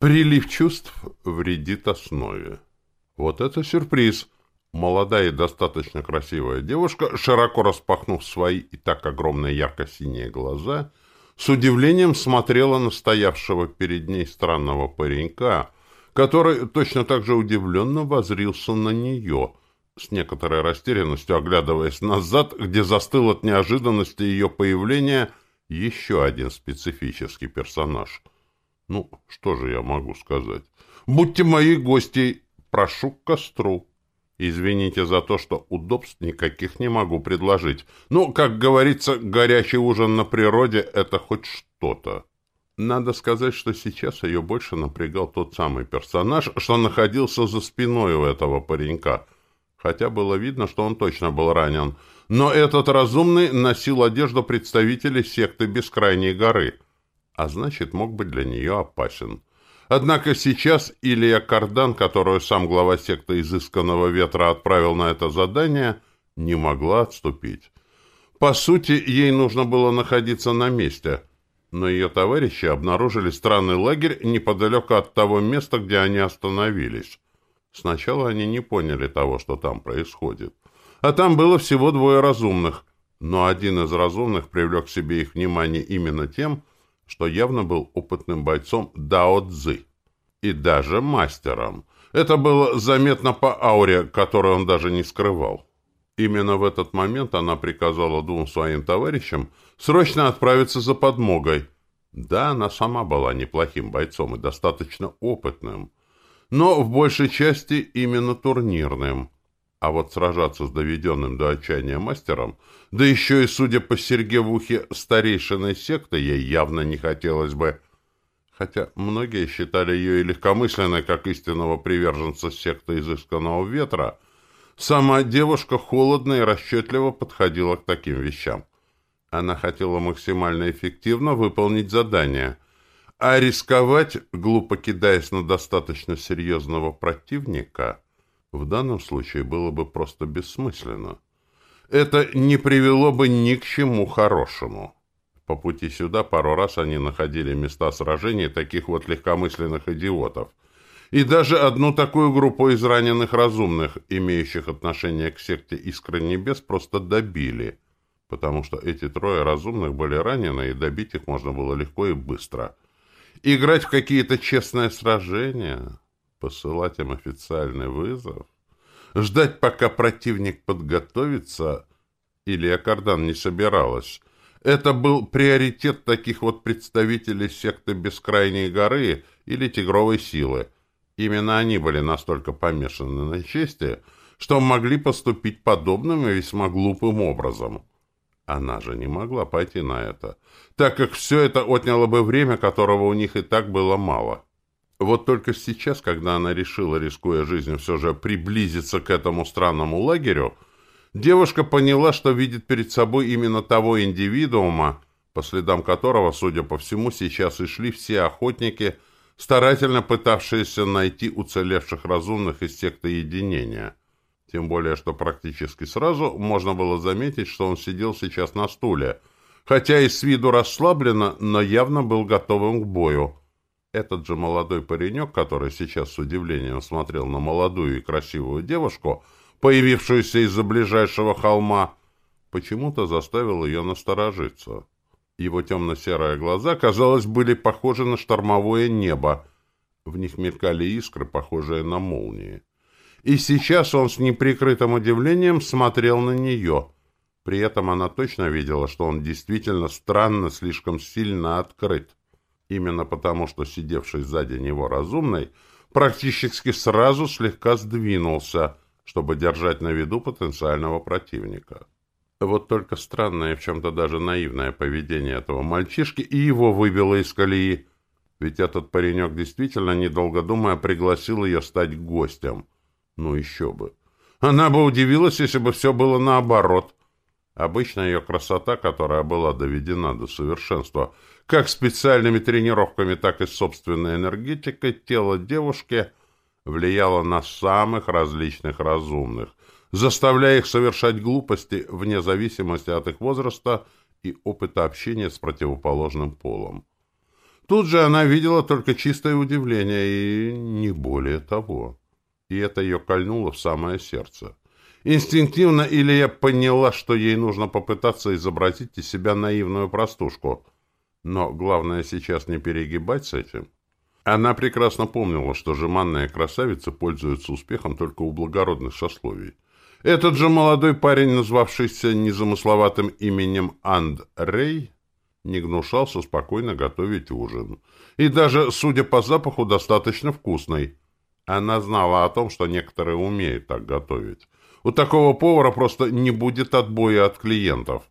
Прилив чувств вредит основе. Вот это сюрприз. Молодая и достаточно красивая девушка, широко распахнув свои и так огромные ярко-синие глаза, с удивлением смотрела на стоявшего перед ней странного паренька, который точно так же удивленно возрился на нее, с некоторой растерянностью оглядываясь назад, где застыл от неожиданности ее появления еще один специфический персонаж. Ну, что же я могу сказать? Будьте мои гости, прошу к костру. Извините за то, что удобств никаких не могу предложить. Ну, как говорится, горячий ужин на природе — это хоть что-то. Надо сказать, что сейчас ее больше напрягал тот самый персонаж, что находился за спиной у этого паренька. Хотя было видно, что он точно был ранен. Но этот разумный носил одежду представителей секты Бескрайней горы, а значит, мог быть для нее опасен. Однако сейчас Илья Кардан, которую сам глава секты изысканного ветра отправил на это задание, не могла отступить. По сути, ей нужно было находиться на месте, но ее товарищи обнаружили странный лагерь неподалеку от того места, где они остановились. Сначала они не поняли того, что там происходит. А там было всего двое разумных, но один из разумных привлек к себе их внимание именно тем, что явно был опытным бойцом Дао Цзы и даже мастером. Это было заметно по ауре, которую он даже не скрывал. Именно в этот момент она приказала двум своим товарищам срочно отправиться за подмогой. Да, она сама была неплохим бойцом и достаточно опытным, но в большей части именно турнирным. А вот сражаться с доведенным до отчаяния мастером, да еще и, судя по серьге в ухе, старейшиной секты, ей явно не хотелось бы. Хотя многие считали ее и легкомысленной, как истинного приверженца секты изысканного ветра, сама девушка холодно и расчетливо подходила к таким вещам. Она хотела максимально эффективно выполнить задание, а рисковать, глупо кидаясь на достаточно серьезного противника – в данном случае было бы просто бессмысленно. Это не привело бы ни к чему хорошему. По пути сюда пару раз они находили места сражений таких вот легкомысленных идиотов. И даже одну такую группу израненных разумных, имеющих отношение к секте Искры Небес, просто добили. Потому что эти трое разумных были ранены, и добить их можно было легко и быстро. Играть в какие-то честные сражения посылать им официальный вызов, ждать, пока противник подготовится, или Акардан не собиралась. Это был приоритет таких вот представителей секты Бескрайней горы или Тигровой силы. Именно они были настолько помешаны на чести, что могли поступить подобным и весьма глупым образом. Она же не могла пойти на это, так как все это отняло бы время, которого у них и так было мало. Вот только сейчас, когда она решила, рискуя жизнью, все же приблизиться к этому странному лагерю, девушка поняла, что видит перед собой именно того индивидуума, по следам которого, судя по всему, сейчас и шли все охотники, старательно пытавшиеся найти уцелевших разумных из секты единения. Тем более, что практически сразу можно было заметить, что он сидел сейчас на стуле, хотя и с виду расслабленно, но явно был готовым к бою. Этот же молодой паренек, который сейчас с удивлением смотрел на молодую и красивую девушку, появившуюся из-за ближайшего холма, почему-то заставил ее насторожиться. Его темно-серые глаза, казалось, были похожи на штормовое небо. В них мелькали искры, похожие на молнии. И сейчас он с неприкрытым удивлением смотрел на нее. При этом она точно видела, что он действительно странно, слишком сильно открыт. Именно потому, что сидевший сзади него разумный практически сразу слегка сдвинулся, чтобы держать на виду потенциального противника. Вот только странное, в чем-то даже наивное поведение этого мальчишки и его выбило из колеи. Ведь этот паренек действительно, недолго думая, пригласил ее стать гостем. Ну еще бы. Она бы удивилась, если бы все было наоборот. Обычно ее красота, которая была доведена до совершенства, как специальными тренировками, так и собственной энергетикой, тело девушки влияло на самых различных разумных, заставляя их совершать глупости вне зависимости от их возраста и опыта общения с противоположным полом. Тут же она видела только чистое удивление и не более того. И это ее кольнуло в самое сердце. Инстинктивно Илья поняла, что ей нужно попытаться изобразить из себя наивную простушку. Но главное сейчас не перегибать с этим. Она прекрасно помнила, что жеманные красавицы пользуются успехом только у благородных сословий. Этот же молодой парень, назвавшийся незамысловатым именем Андрей, не гнушался спокойно готовить ужин. И даже, судя по запаху, достаточно вкусный. Она знала о том, что некоторые умеют так готовить. У такого повара просто не будет отбоя от клиентов.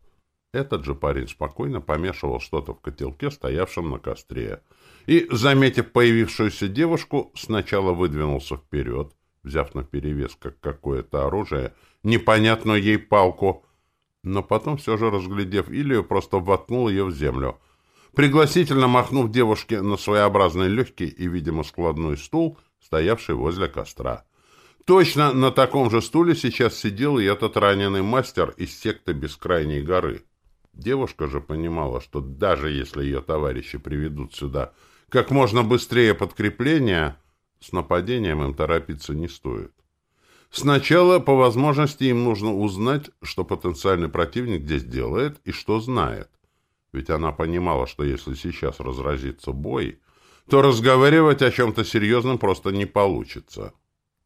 Этот же парень спокойно помешивал что-то в котелке, стоявшем на костре. И, заметив появившуюся девушку, сначала выдвинулся вперед, взяв на перевес как какое-то оружие, непонятную ей палку, но потом все же, разглядев Илью, просто воткнул ее в землю. Пригласительно махнув девушке на своеобразный легкий и, видимо, складной стул, стоявший возле костра. Точно на таком же стуле сейчас сидел и этот раненый мастер из секты Бескрайней горы. Девушка же понимала, что даже если ее товарищи приведут сюда как можно быстрее подкрепление, с нападением им торопиться не стоит. Сначала, по возможности, им нужно узнать, что потенциальный противник здесь делает и что знает. Ведь она понимала, что если сейчас разразится бой, то разговаривать о чем-то серьезном просто не получится.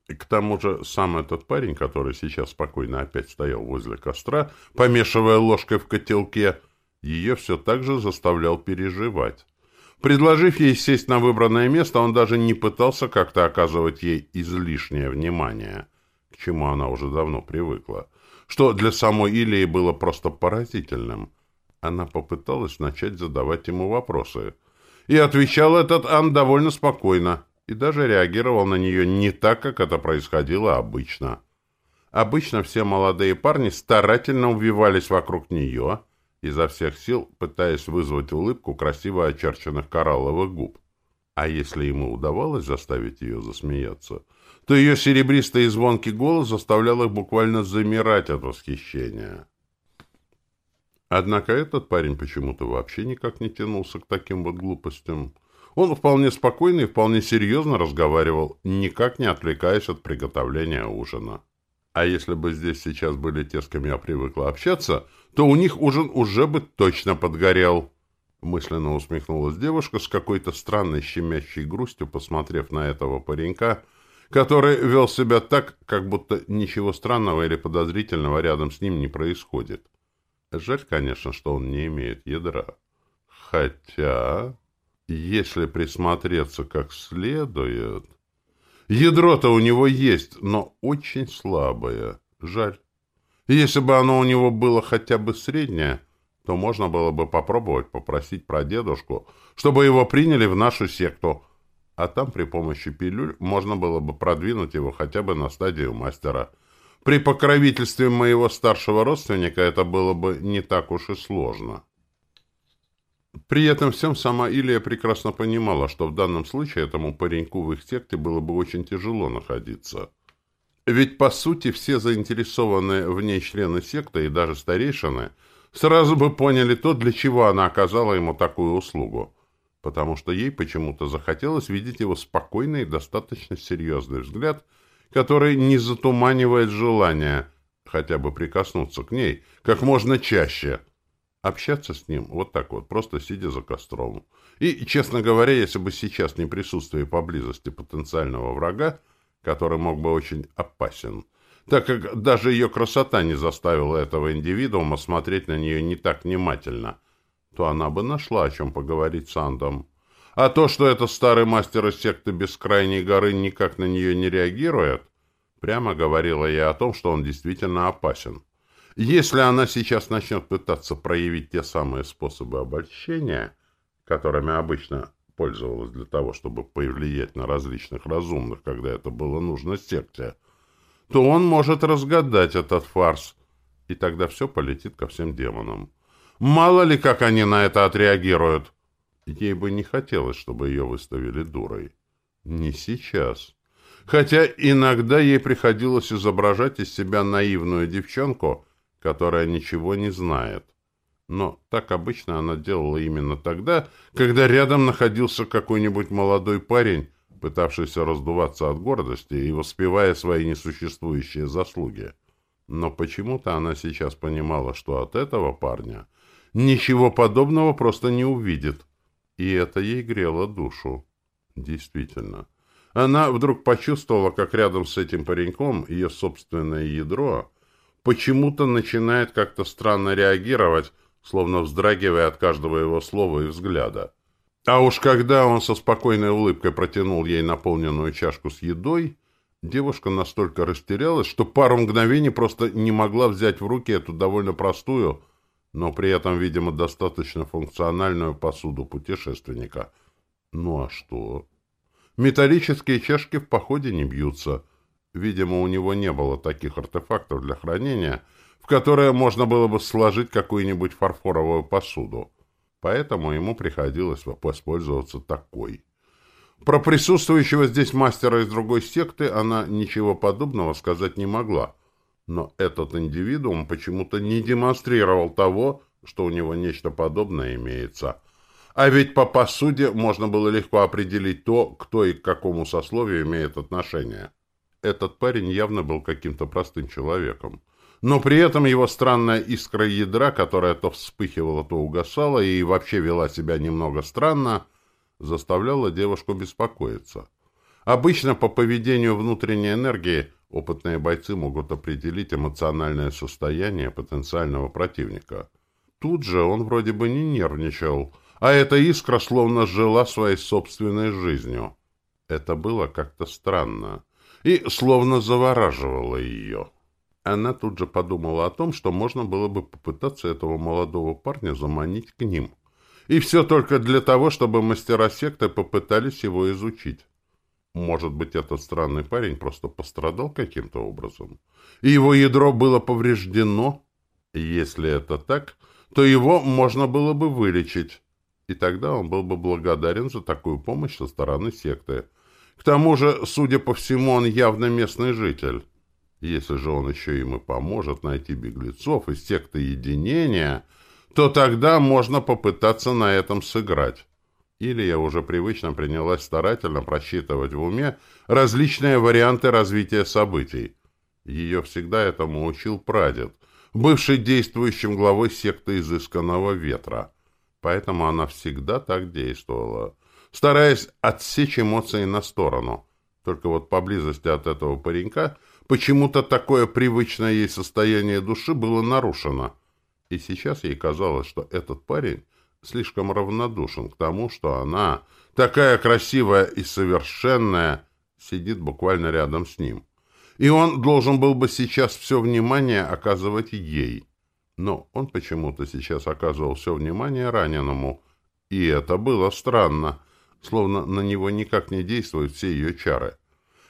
И к тому же сам этот парень, который сейчас спокойно опять стоял возле костра, помешивая ложкой в котелке, ее все так же заставлял переживать. Предложив ей сесть на выбранное место, он даже не пытался как-то оказывать ей излишнее внимание, к чему она уже давно привыкла, что для самой Илии было просто поразительным. Она попыталась начать задавать ему вопросы. И отвечал этот Ан довольно спокойно, и даже реагировал на нее не так, как это происходило обычно. Обычно все молодые парни старательно увивались вокруг нее, изо всех сил пытаясь вызвать улыбку красиво очерченных коралловых губ. А если ему удавалось заставить ее засмеяться, то ее серебристый и звонкий голос заставлял их буквально замирать от восхищения. Однако этот парень почему-то вообще никак не тянулся к таким вот глупостям. Он вполне спокойно и вполне серьезно разговаривал, никак не отвлекаясь от приготовления ужина. А если бы здесь сейчас были те, с кем я привыкла общаться, то у них ужин уже бы точно подгорел. Мысленно усмехнулась девушка с какой-то странной щемящей грустью, посмотрев на этого паренька, который вел себя так, как будто ничего странного или подозрительного рядом с ним не происходит. Жаль, конечно, что он не имеет ядра. Хотя... Если присмотреться как следует... Ядро-то у него есть, но очень слабое. Жаль. Если бы оно у него было хотя бы среднее, то можно было бы попробовать попросить про дедушку, чтобы его приняли в нашу секту, а там при помощи пилюль можно было бы продвинуть его хотя бы на стадию мастера. При покровительстве моего старшего родственника это было бы не так уж и сложно. При этом всем сама Илия прекрасно понимала, что в данном случае этому пареньку в их секте было бы очень тяжело находиться. Ведь, по сути, все заинтересованные в ней члены секты и даже старейшины сразу бы поняли то, для чего она оказала ему такую услугу, потому что ей почему-то захотелось видеть его спокойный и достаточно серьезный взгляд, который не затуманивает желание хотя бы прикоснуться к ней как можно чаще – общаться с ним вот так вот, просто сидя за костром. И, честно говоря, если бы сейчас не присутствие поблизости потенциального врага, который мог бы очень опасен, так как даже ее красота не заставила этого индивидуума смотреть на нее не так внимательно, то она бы нашла о чем поговорить с Андом. А то, что этот старый мастер из секты Бескрайней горы никак на нее не реагирует, прямо говорило ей о том, что он действительно опасен. Если она сейчас начнет пытаться проявить те самые способы обольщения, которыми обычно пользовалась для того, чтобы повлиять на различных разумных, когда это было нужно секте, то он может разгадать этот фарс, и тогда все полетит ко всем демонам. Мало ли, как они на это отреагируют. Ей бы не хотелось, чтобы ее выставили дурой. Не сейчас. Хотя иногда ей приходилось изображать из себя наивную девчонку, которая ничего не знает. Но так обычно она делала именно тогда, когда рядом находился какой-нибудь молодой парень, пытавшийся раздуваться от гордости и воспевая свои несуществующие заслуги. Но почему-то она сейчас понимала, что от этого парня ничего подобного просто не увидит. И это ей грело душу. Действительно. Она вдруг почувствовала, как рядом с этим пареньком ее собственное ядро почему-то начинает как-то странно реагировать, словно вздрагивая от каждого его слова и взгляда. А уж когда он со спокойной улыбкой протянул ей наполненную чашку с едой, девушка настолько растерялась, что пару мгновений просто не могла взять в руки эту довольно простую, но при этом, видимо, достаточно функциональную посуду путешественника. Ну а что? Металлические чашки в походе не бьются. Видимо, у него не было таких артефактов для хранения, в которые можно было бы сложить какую-нибудь фарфоровую посуду поэтому ему приходилось воспользоваться такой. Про присутствующего здесь мастера из другой секты она ничего подобного сказать не могла, но этот индивидуум почему-то не демонстрировал того, что у него нечто подобное имеется. А ведь по посуде можно было легко определить то, кто и к какому сословию имеет отношение. Этот парень явно был каким-то простым человеком но при этом его странная искра ядра, которая то вспыхивала, то угасала и вообще вела себя немного странно, заставляла девушку беспокоиться. Обычно по поведению внутренней энергии опытные бойцы могут определить эмоциональное состояние потенциального противника. Тут же он вроде бы не нервничал, а эта искра словно жила своей собственной жизнью. Это было как-то странно и словно завораживало ее. Она тут же подумала о том, что можно было бы попытаться этого молодого парня заманить к ним. И все только для того, чтобы мастера секты попытались его изучить. Может быть, этот странный парень просто пострадал каким-то образом. И его ядро было повреждено? Если это так, то его можно было бы вылечить. И тогда он был бы благодарен за такую помощь со стороны секты. К тому же, судя по всему, он явно местный житель. Если же он еще им и поможет найти беглецов из секты единения, то тогда можно попытаться на этом сыграть. Или я уже привычно принялась старательно просчитывать в уме различные варианты развития событий. Ее всегда этому учил прадед, бывший действующим главой секты изысканного ветра. Поэтому она всегда так действовала, стараясь отсечь эмоции на сторону. Только вот поблизости от этого паренька – Почему-то такое привычное ей состояние души было нарушено. И сейчас ей казалось, что этот парень слишком равнодушен к тому, что она, такая красивая и совершенная, сидит буквально рядом с ним. И он должен был бы сейчас все внимание оказывать ей. Но он почему-то сейчас оказывал все внимание раненому. И это было странно, словно на него никак не действуют все ее чары.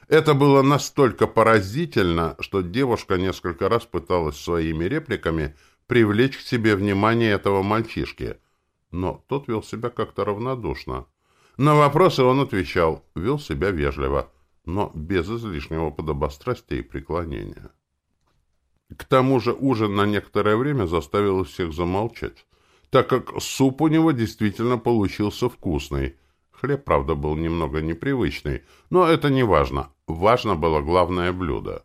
Это было настолько поразительно, что девушка несколько раз пыталась своими репликами привлечь к себе внимание этого мальчишки. Но тот вел себя как-то равнодушно. На вопросы он отвечал, вел себя вежливо, но без излишнего подобострастия и преклонения. К тому же ужин на некоторое время заставил всех замолчать, так как суп у него действительно получился вкусный – Хлеб, правда, был немного непривычный, но это не важно. Важно было главное блюдо.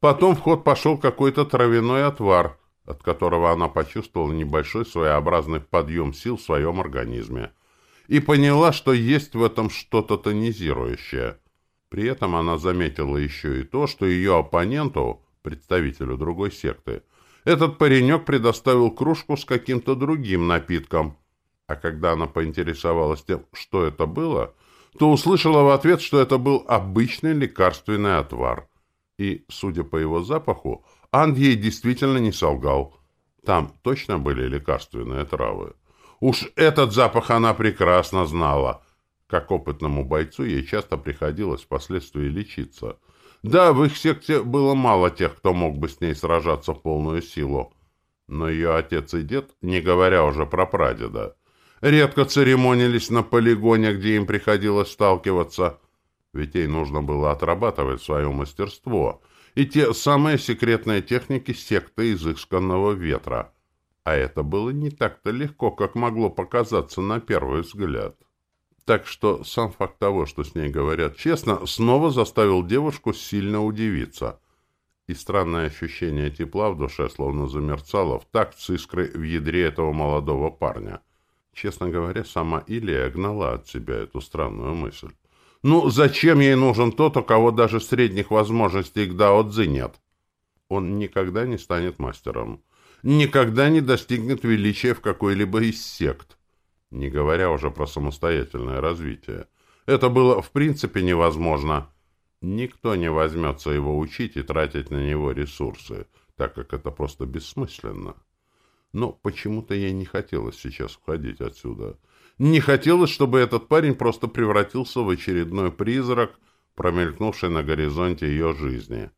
Потом в ход пошел какой-то травяной отвар, от которого она почувствовала небольшой своеобразный подъем сил в своем организме. И поняла, что есть в этом что-то тонизирующее. При этом она заметила еще и то, что ее оппоненту, представителю другой секты, этот паренек предоставил кружку с каким-то другим напитком – а когда она поинтересовалась тем, что это было, то услышала в ответ, что это был обычный лекарственный отвар. И, судя по его запаху, Анд ей действительно не солгал. Там точно были лекарственные травы. Уж этот запах она прекрасно знала. Как опытному бойцу ей часто приходилось впоследствии лечиться. Да, в их секте было мало тех, кто мог бы с ней сражаться в полную силу. Но ее отец и дед, не говоря уже про прадеда, редко церемонились на полигоне, где им приходилось сталкиваться, ведь ей нужно было отрабатывать свое мастерство и те самые секретные техники секты изысканного ветра. А это было не так-то легко, как могло показаться на первый взгляд. Так что сам факт того, что с ней говорят честно, снова заставил девушку сильно удивиться. И странное ощущение тепла в душе словно замерцало в такт с искрой в ядре этого молодого парня. Честно говоря, сама Илия гнала от себя эту странную мысль. Ну, зачем ей нужен тот, у кого даже средних возможностей к дао-цзи нет? Он никогда не станет мастером. Никогда не достигнет величия в какой-либо из сект. Не говоря уже про самостоятельное развитие. Это было в принципе невозможно. Никто не возьмется его учить и тратить на него ресурсы, так как это просто бессмысленно. Но почему-то ей не хотелось сейчас уходить отсюда. Не хотелось, чтобы этот парень просто превратился в очередной призрак, промелькнувший на горизонте ее жизни.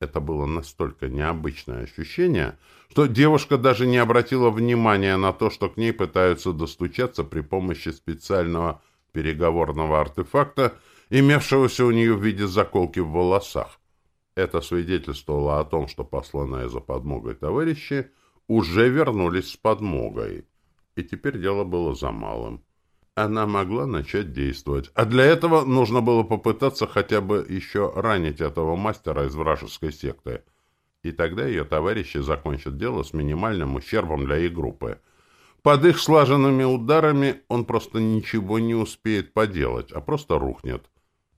Это было настолько необычное ощущение, что девушка даже не обратила внимания на то, что к ней пытаются достучаться при помощи специального переговорного артефакта, имевшегося у нее в виде заколки в волосах. Это свидетельствовало о том, что посланные за подмогой товарищи уже вернулись с подмогой. И теперь дело было за малым. Она могла начать действовать. А для этого нужно было попытаться хотя бы еще ранить этого мастера из вражеской секты. И тогда ее товарищи закончат дело с минимальным ущербом для их группы. Под их слаженными ударами он просто ничего не успеет поделать, а просто рухнет.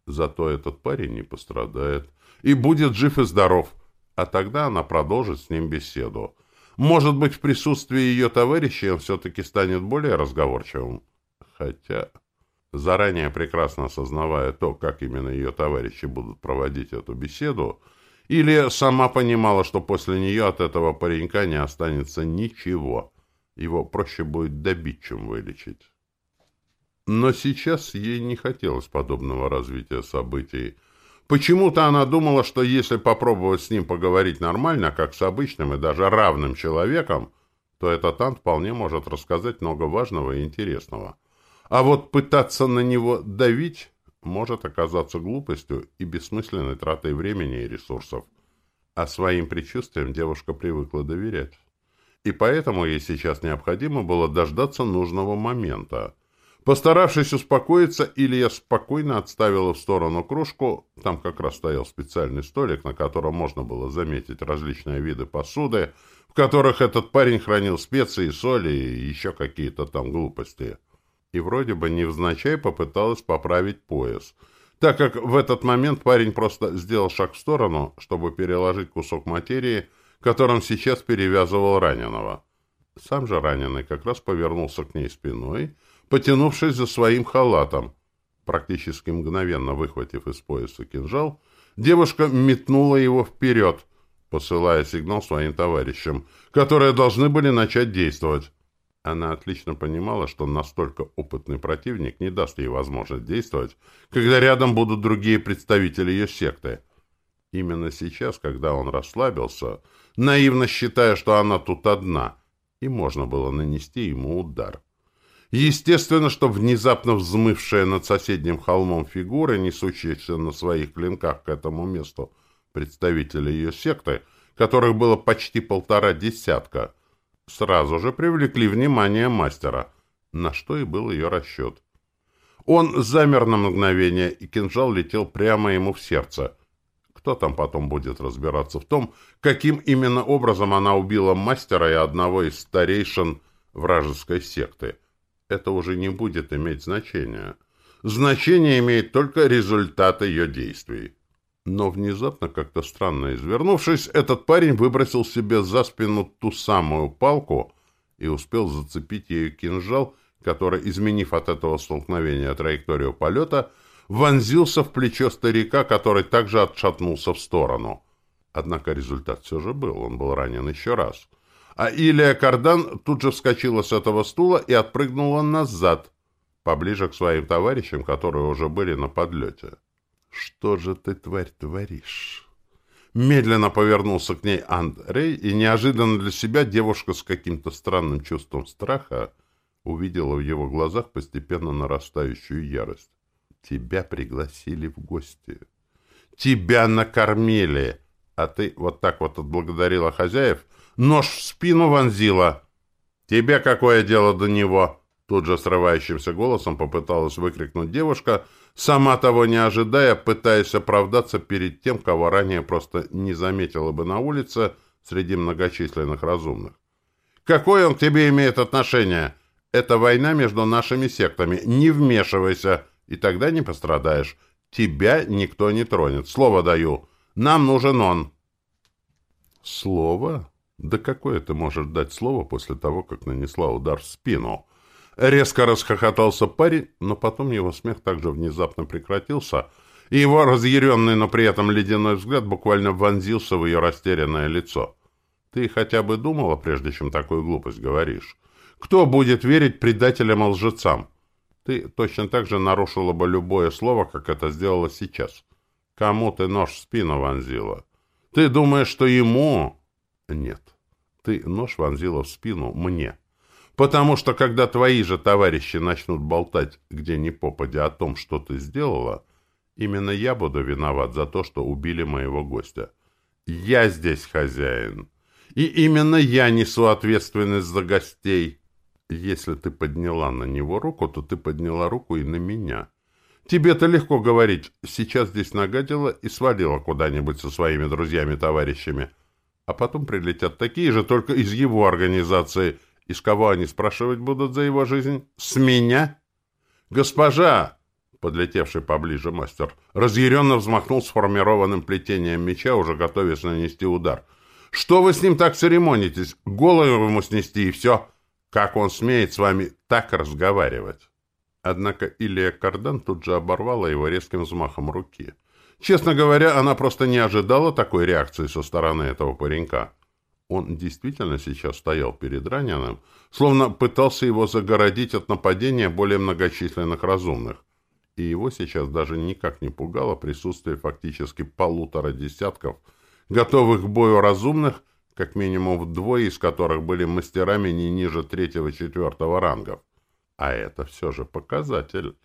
Зато этот парень не пострадает и будет жив и здоров. А тогда она продолжит с ним беседу. Может быть, в присутствии ее товарищей он все-таки станет более разговорчивым. Хотя, заранее прекрасно осознавая то, как именно ее товарищи будут проводить эту беседу, или сама понимала, что после нее от этого паренька не останется ничего. Его проще будет добить, чем вылечить. Но сейчас ей не хотелось подобного развития событий. Почему-то она думала, что если попробовать с ним поговорить нормально, как с обычным и даже равным человеком, то этот Ант вполне может рассказать много важного и интересного. А вот пытаться на него давить может оказаться глупостью и бессмысленной тратой времени и ресурсов. А своим предчувствиям девушка привыкла доверять. И поэтому ей сейчас необходимо было дождаться нужного момента – Постаравшись успокоиться, Илья спокойно отставила в сторону кружку. Там как раз стоял специальный столик, на котором можно было заметить различные виды посуды, в которых этот парень хранил специи, соли и еще какие-то там глупости. И вроде бы невзначай попыталась поправить пояс, так как в этот момент парень просто сделал шаг в сторону, чтобы переложить кусок материи, которым сейчас перевязывал раненого. Сам же раненый как раз повернулся к ней спиной потянувшись за своим халатом. Практически мгновенно выхватив из пояса кинжал, девушка метнула его вперед, посылая сигнал своим товарищам, которые должны были начать действовать. Она отлично понимала, что настолько опытный противник не даст ей возможность действовать, когда рядом будут другие представители ее секты. Именно сейчас, когда он расслабился, наивно считая, что она тут одна, и можно было нанести ему удар. Естественно, что внезапно взмывшая над соседним холмом фигура, несущаяся на своих клинках к этому месту, представители ее секты, которых было почти полтора десятка, сразу же привлекли внимание мастера, на что и был ее расчет. Он замер на мгновение, и кинжал летел прямо ему в сердце. Кто там потом будет разбираться в том, каким именно образом она убила мастера и одного из старейшин вражеской секты – это уже не будет иметь значения. Значение имеет только результат ее действий. Но внезапно, как-то странно извернувшись, этот парень выбросил себе за спину ту самую палку и успел зацепить ею кинжал, который, изменив от этого столкновения траекторию полета, вонзился в плечо старика, который также отшатнулся в сторону. Однако результат все же был, он был ранен еще раз — а Илия Кардан тут же вскочила с этого стула и отпрыгнула назад, поближе к своим товарищам, которые уже были на подлете. «Что же ты, тварь, творишь?» Медленно повернулся к ней Андрей, и неожиданно для себя девушка с каким-то странным чувством страха увидела в его глазах постепенно нарастающую ярость. «Тебя пригласили в гости. Тебя накормили, а ты вот так вот отблагодарила хозяев — нож в спину вонзила. «Тебе какое дело до него?» Тут же срывающимся голосом попыталась выкрикнуть девушка, сама того не ожидая, пытаясь оправдаться перед тем, кого ранее просто не заметила бы на улице среди многочисленных разумных. «Какое он к тебе имеет отношение? Это война между нашими сектами. Не вмешивайся, и тогда не пострадаешь. Тебя никто не тронет. Слово даю. Нам нужен он». «Слово?» Да какое ты можешь дать слово после того, как нанесла удар в спину? Резко расхохотался парень, но потом его смех также внезапно прекратился, и его разъяренный, но при этом ледяной взгляд буквально вонзился в ее растерянное лицо. Ты хотя бы думала, прежде чем такую глупость говоришь? Кто будет верить предателям и лжецам? Ты точно так же нарушила бы любое слово, как это сделала сейчас. Кому ты нож в спину вонзила? Ты думаешь, что ему... Нет, ты нож вонзила в спину мне. Потому что, когда твои же товарищи начнут болтать где ни попадя о том, что ты сделала, именно я буду виноват за то, что убили моего гостя. Я здесь хозяин. И именно я несу ответственность за гостей. Если ты подняла на него руку, то ты подняла руку и на меня. Тебе-то легко говорить, сейчас здесь нагадила и свалила куда-нибудь со своими друзьями-товарищами а потом прилетят такие же, только из его организации. Из кого они спрашивать будут за его жизнь? С меня? Госпожа! Подлетевший поближе мастер разъяренно взмахнул сформированным плетением меча, уже готовясь нанести удар. «Что вы с ним так церемонитесь? Голову ему снести и все! Как он смеет с вами так разговаривать?» Однако Илья Кардан тут же оборвала его резким взмахом руки. Честно говоря, она просто не ожидала такой реакции со стороны этого паренька. Он действительно сейчас стоял перед раненым, словно пытался его загородить от нападения более многочисленных разумных. И его сейчас даже никак не пугало присутствие фактически полутора десятков готовых к бою разумных, как минимум вдвое из которых были мастерами не ниже третьего-четвертого рангов. А это все же показатель.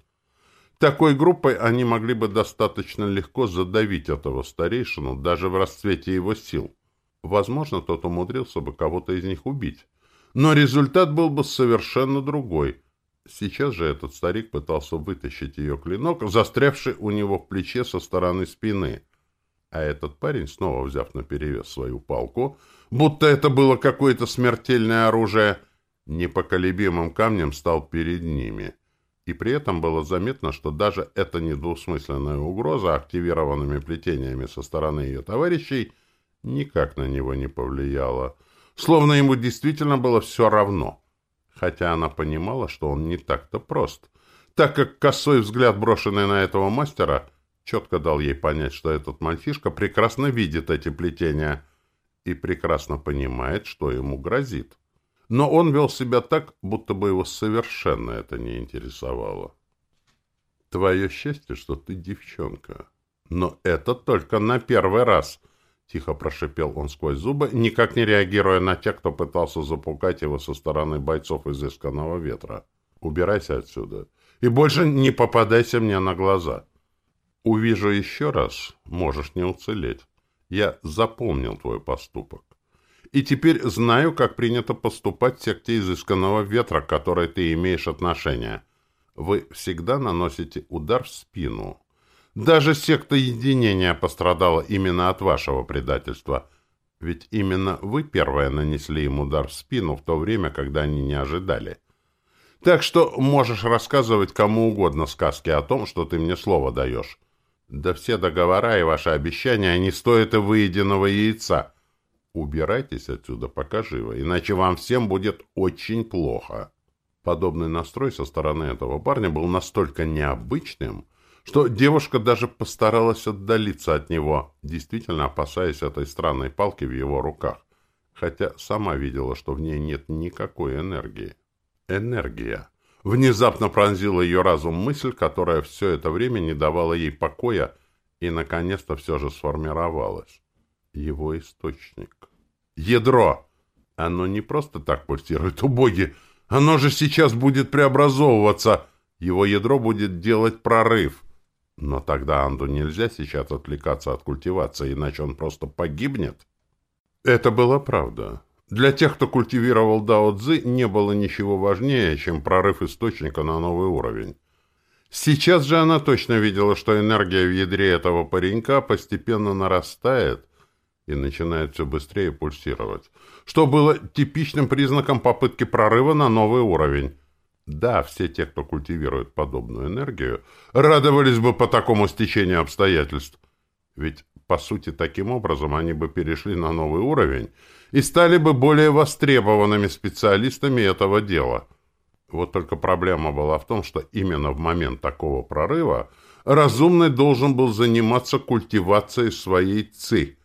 Такой группой они могли бы достаточно легко задавить этого старейшину даже в расцвете его сил. Возможно, тот умудрился бы кого-то из них убить. Но результат был бы совершенно другой. Сейчас же этот старик пытался вытащить ее клинок, застрявший у него в плече со стороны спины. А этот парень, снова взяв на перевес свою палку, будто это было какое-то смертельное оружие, непоколебимым камнем стал перед ними — и при этом было заметно, что даже эта недвусмысленная угроза активированными плетениями со стороны ее товарищей никак на него не повлияла. Словно ему действительно было все равно. Хотя она понимала, что он не так-то прост, так как косой взгляд, брошенный на этого мастера, четко дал ей понять, что этот мальчишка прекрасно видит эти плетения и прекрасно понимает, что ему грозит но он вел себя так, будто бы его совершенно это не интересовало. «Твое счастье, что ты девчонка. Но это только на первый раз», — тихо прошипел он сквозь зубы, никак не реагируя на тех, кто пытался запугать его со стороны бойцов изысканного ветра. «Убирайся отсюда и больше не попадайся мне на глаза. Увижу еще раз, можешь не уцелеть. Я запомнил твой поступок и теперь знаю, как принято поступать в секте изысканного ветра, к которой ты имеешь отношение. Вы всегда наносите удар в спину. Даже секта единения пострадала именно от вашего предательства. Ведь именно вы первые нанесли им удар в спину в то время, когда они не ожидали. Так что можешь рассказывать кому угодно сказки о том, что ты мне слово даешь. Да все договора и ваши обещания не стоят и выеденного яйца. Убирайтесь отсюда, пока живы, иначе вам всем будет очень плохо. Подобный настрой со стороны этого парня был настолько необычным, что девушка даже постаралась отдалиться от него, действительно опасаясь этой странной палки в его руках, хотя сама видела, что в ней нет никакой энергии. Энергия. Внезапно пронзила ее разум мысль, которая все это время не давала ей покоя и, наконец-то, все же сформировалась его источник. Ядро! Оно не просто так пульсирует, убоги! Оно же сейчас будет преобразовываться! Его ядро будет делать прорыв! Но тогда Анду нельзя сейчас отвлекаться от культивации, иначе он просто погибнет. Это была правда. Для тех, кто культивировал Дао Цзы, не было ничего важнее, чем прорыв источника на новый уровень. Сейчас же она точно видела, что энергия в ядре этого паренька постепенно нарастает и начинает все быстрее пульсировать, что было типичным признаком попытки прорыва на новый уровень. Да, все те, кто культивирует подобную энергию, радовались бы по такому стечению обстоятельств. Ведь, по сути, таким образом они бы перешли на новый уровень и стали бы более востребованными специалистами этого дела. Вот только проблема была в том, что именно в момент такого прорыва разумный должен был заниматься культивацией своей ци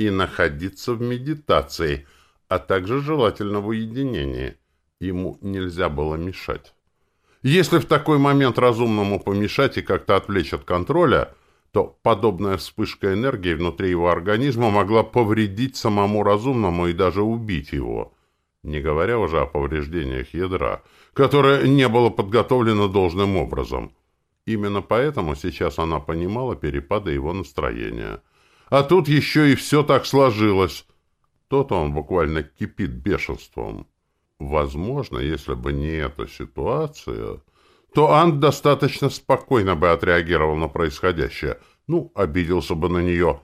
и находиться в медитации, а также желательно в уединении. Ему нельзя было мешать. Если в такой момент разумному помешать и как-то отвлечь от контроля, то подобная вспышка энергии внутри его организма могла повредить самому разумному и даже убить его, не говоря уже о повреждениях ядра, которое не было подготовлено должным образом. Именно поэтому сейчас она понимала перепады его настроения. А тут еще и все так сложилось. Тот он буквально кипит бешенством. Возможно, если бы не эта ситуация, то Ант достаточно спокойно бы отреагировал на происходящее. Ну, обиделся бы на нее.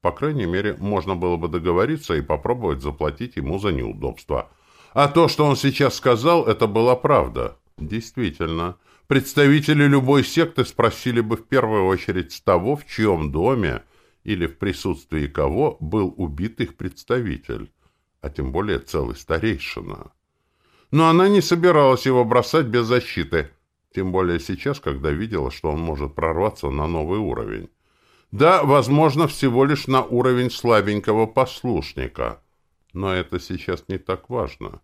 По крайней мере, можно было бы договориться и попробовать заплатить ему за неудобства. А то, что он сейчас сказал, это была правда. Действительно, представители любой секты спросили бы в первую очередь с того, в чьем доме или в присутствии кого был убит их представитель, а тем более целый старейшина но она не собиралась его бросать без защиты, тем более сейчас, когда видела, что он может прорваться на новый уровень. Да, возможно, всего лишь на уровень слабенького послушника, но это сейчас не так важно.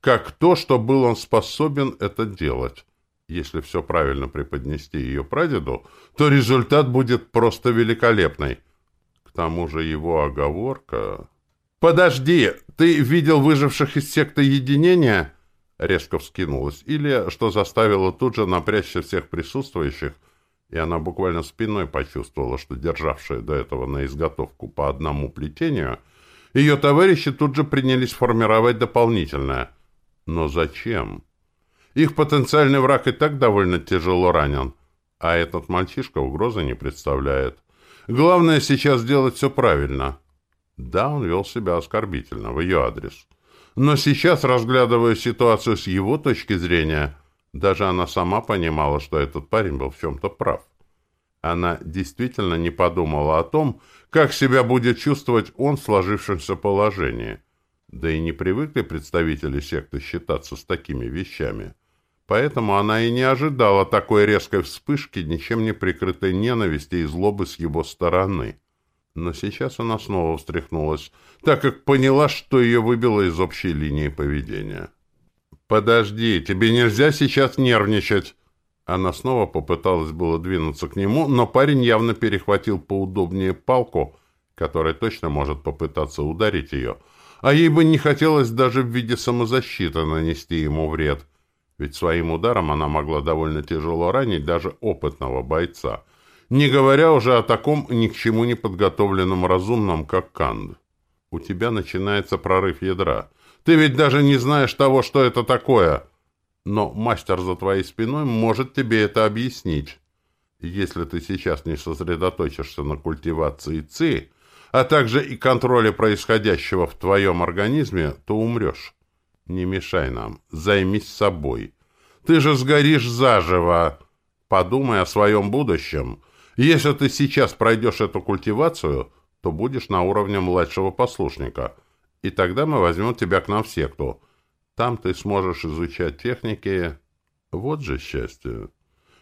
Как то, что был он способен это делать. Если все правильно преподнести ее прадеду, то результат будет просто великолепный. Тому же его оговорка... «Подожди! Ты видел выживших из секты единения?» резко вскинулась Илья, что заставило тут же напрячься всех присутствующих, и она буквально спиной почувствовала, что державшая до этого на изготовку по одному плетению, ее товарищи тут же принялись формировать дополнительное. Но зачем? Их потенциальный враг и так довольно тяжело ранен, а этот мальчишка угрозы не представляет. Главное сейчас сделать все правильно. Да, он вел себя оскорбительно в ее адрес. Но сейчас, разглядывая ситуацию с его точки зрения, даже она сама понимала, что этот парень был в чем-то прав. Она действительно не подумала о том, как себя будет чувствовать он в сложившемся положении. Да и не привыкли представители секты считаться с такими вещами. Поэтому она и не ожидала такой резкой вспышки, ничем не прикрытой ненависти и злобы с его стороны. Но сейчас она снова встряхнулась, так как поняла, что ее выбило из общей линии поведения. «Подожди, тебе нельзя сейчас нервничать!» Она снова попыталась было двинуться к нему, но парень явно перехватил поудобнее палку, которая точно может попытаться ударить ее. А ей бы не хотелось даже в виде самозащиты нанести ему вред, ведь своим ударом она могла довольно тяжело ранить даже опытного бойца — не говоря уже о таком ни к чему не подготовленном разумном, как Канд. У тебя начинается прорыв ядра. Ты ведь даже не знаешь того, что это такое. Но мастер за твоей спиной может тебе это объяснить. Если ты сейчас не сосредоточишься на культивации ЦИ, а также и контроле происходящего в твоем организме, то умрешь. Не мешай нам, займись собой. Ты же сгоришь заживо. Подумай о своем будущем. Если ты сейчас пройдешь эту культивацию, то будешь на уровне младшего послушника, и тогда мы возьмем тебя к нам в секту. Там ты сможешь изучать техники. Вот же счастье.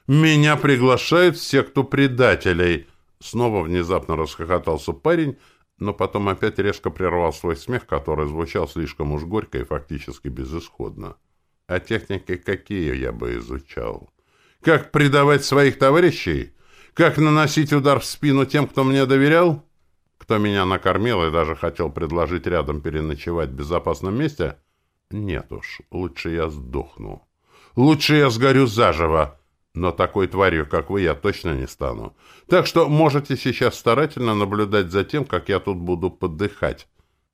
Меня приглашают в секту предателей. Снова внезапно расхохотался парень, но потом опять резко прервал свой смех, который звучал слишком уж горько и фактически безысходно. А техники какие я бы изучал? Как предавать своих товарищей? Как наносить удар в спину тем, кто мне доверял? Кто меня накормил и даже хотел предложить рядом переночевать в безопасном месте? Нет уж, лучше я сдохну. Лучше я сгорю заживо. Но такой тварью, как вы, я точно не стану. Так что можете сейчас старательно наблюдать за тем, как я тут буду подыхать.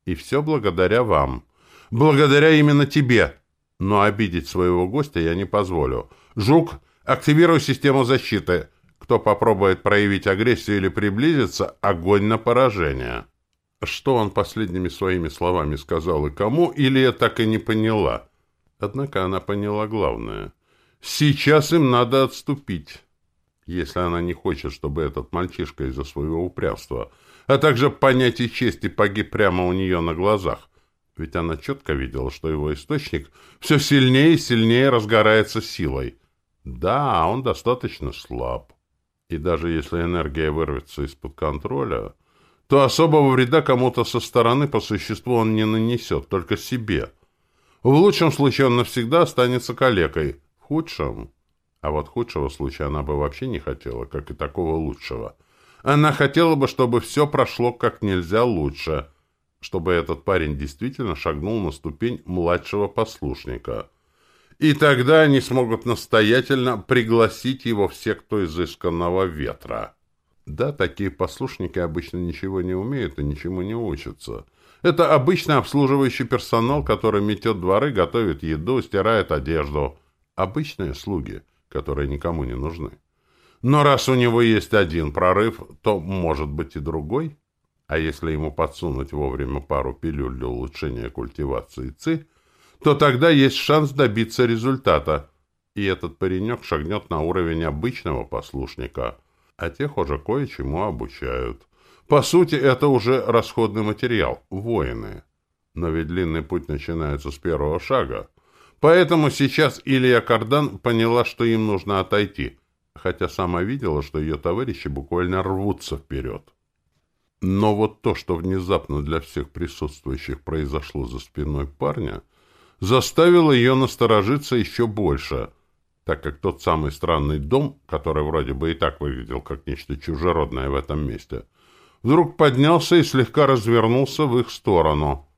И все благодаря вам. Благодаря именно тебе. Но обидеть своего гостя я не позволю. Жук, активируй систему защиты. Кто попробует проявить агрессию или приблизиться, огонь на поражение. Что он последними своими словами сказал и кому, или я так и не поняла. Однако она поняла главное. Сейчас им надо отступить. Если она не хочет, чтобы этот мальчишка из-за своего упрямства, а также понятие чести погиб прямо у нее на глазах. Ведь она четко видела, что его источник все сильнее и сильнее разгорается силой. Да, он достаточно слаб. И даже если энергия вырвется из-под контроля, то особого вреда кому-то со стороны по существу он не нанесет, только себе. В лучшем случае он навсегда останется калекой, худшем... А вот худшего случая она бы вообще не хотела, как и такого лучшего. Она хотела бы, чтобы все прошло как нельзя лучше, чтобы этот парень действительно шагнул на ступень младшего послушника. И тогда они смогут настоятельно пригласить его в секту изысканного ветра. Да, такие послушники обычно ничего не умеют и ничему не учатся. Это обычный обслуживающий персонал, который метет дворы, готовит еду, стирает одежду. Обычные слуги, которые никому не нужны. Но раз у него есть один прорыв, то может быть и другой. А если ему подсунуть вовремя пару пилюль для улучшения культивации ЦИ, то тогда есть шанс добиться результата. И этот паренек шагнет на уровень обычного послушника – а тех уже кое-чему обучают. По сути, это уже расходный материал, воины. Но ведь длинный путь начинается с первого шага. Поэтому сейчас Илья Кардан поняла, что им нужно отойти, хотя сама видела, что ее товарищи буквально рвутся вперед. Но вот то, что внезапно для всех присутствующих произошло за спиной парня, заставило ее насторожиться еще больше — так как тот самый странный дом, который вроде бы и так выглядел как нечто чужеродное в этом месте, вдруг поднялся и слегка развернулся в их сторону.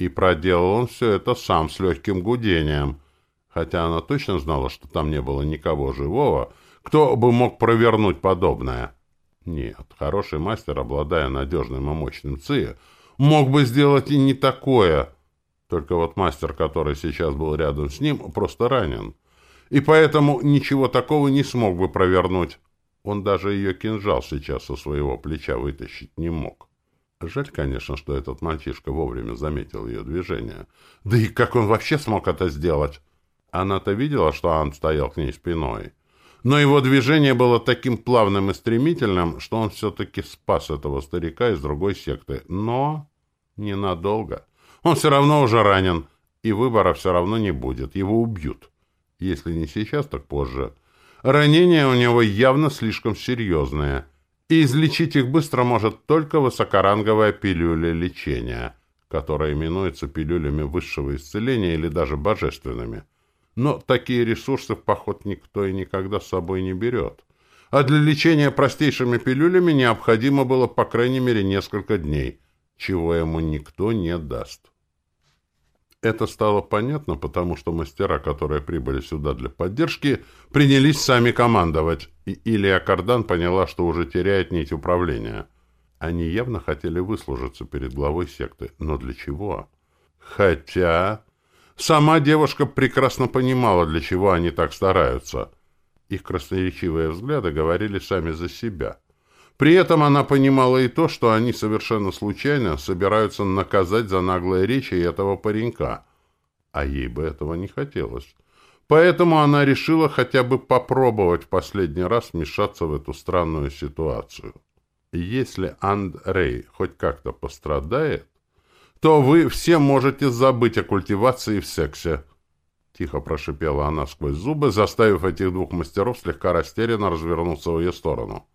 И проделал он все это сам с легким гудением, хотя она точно знала, что там не было никого живого, кто бы мог провернуть подобное. Нет, хороший мастер, обладая надежным и мощным ЦИ, мог бы сделать и не такое. Только вот мастер, который сейчас был рядом с ним, просто ранен и поэтому ничего такого не смог бы провернуть. Он даже ее кинжал сейчас со своего плеча вытащить не мог. Жаль, конечно, что этот мальчишка вовремя заметил ее движение. Да и как он вообще смог это сделать? Она-то видела, что Ан стоял к ней спиной. Но его движение было таким плавным и стремительным, что он все-таки спас этого старика из другой секты. Но ненадолго. Он все равно уже ранен, и выбора все равно не будет. Его убьют. Если не сейчас, так позже. Ранения у него явно слишком серьезные, и излечить их быстро может только высокоранговая пилюля лечения, которая именуется пилюлями высшего исцеления или даже божественными. Но такие ресурсы в поход никто и никогда с собой не берет. А для лечения простейшими пилюлями необходимо было по крайней мере несколько дней, чего ему никто не даст. Это стало понятно, потому что мастера, которые прибыли сюда для поддержки, принялись сами командовать, и Илья Кардан поняла, что уже теряет нить управления. Они явно хотели выслужиться перед главой секты, но для чего? Хотя... Сама девушка прекрасно понимала, для чего они так стараются. Их красноречивые взгляды говорили сами за себя — при этом она понимала и то, что они совершенно случайно собираются наказать за наглые речи этого паренька. А ей бы этого не хотелось. Поэтому она решила хотя бы попробовать в последний раз вмешаться в эту странную ситуацию. Если Андрей хоть как-то пострадает, то вы все можете забыть о культивации в сексе. Тихо прошипела она сквозь зубы, заставив этих двух мастеров слегка растерянно развернуться в ее сторону.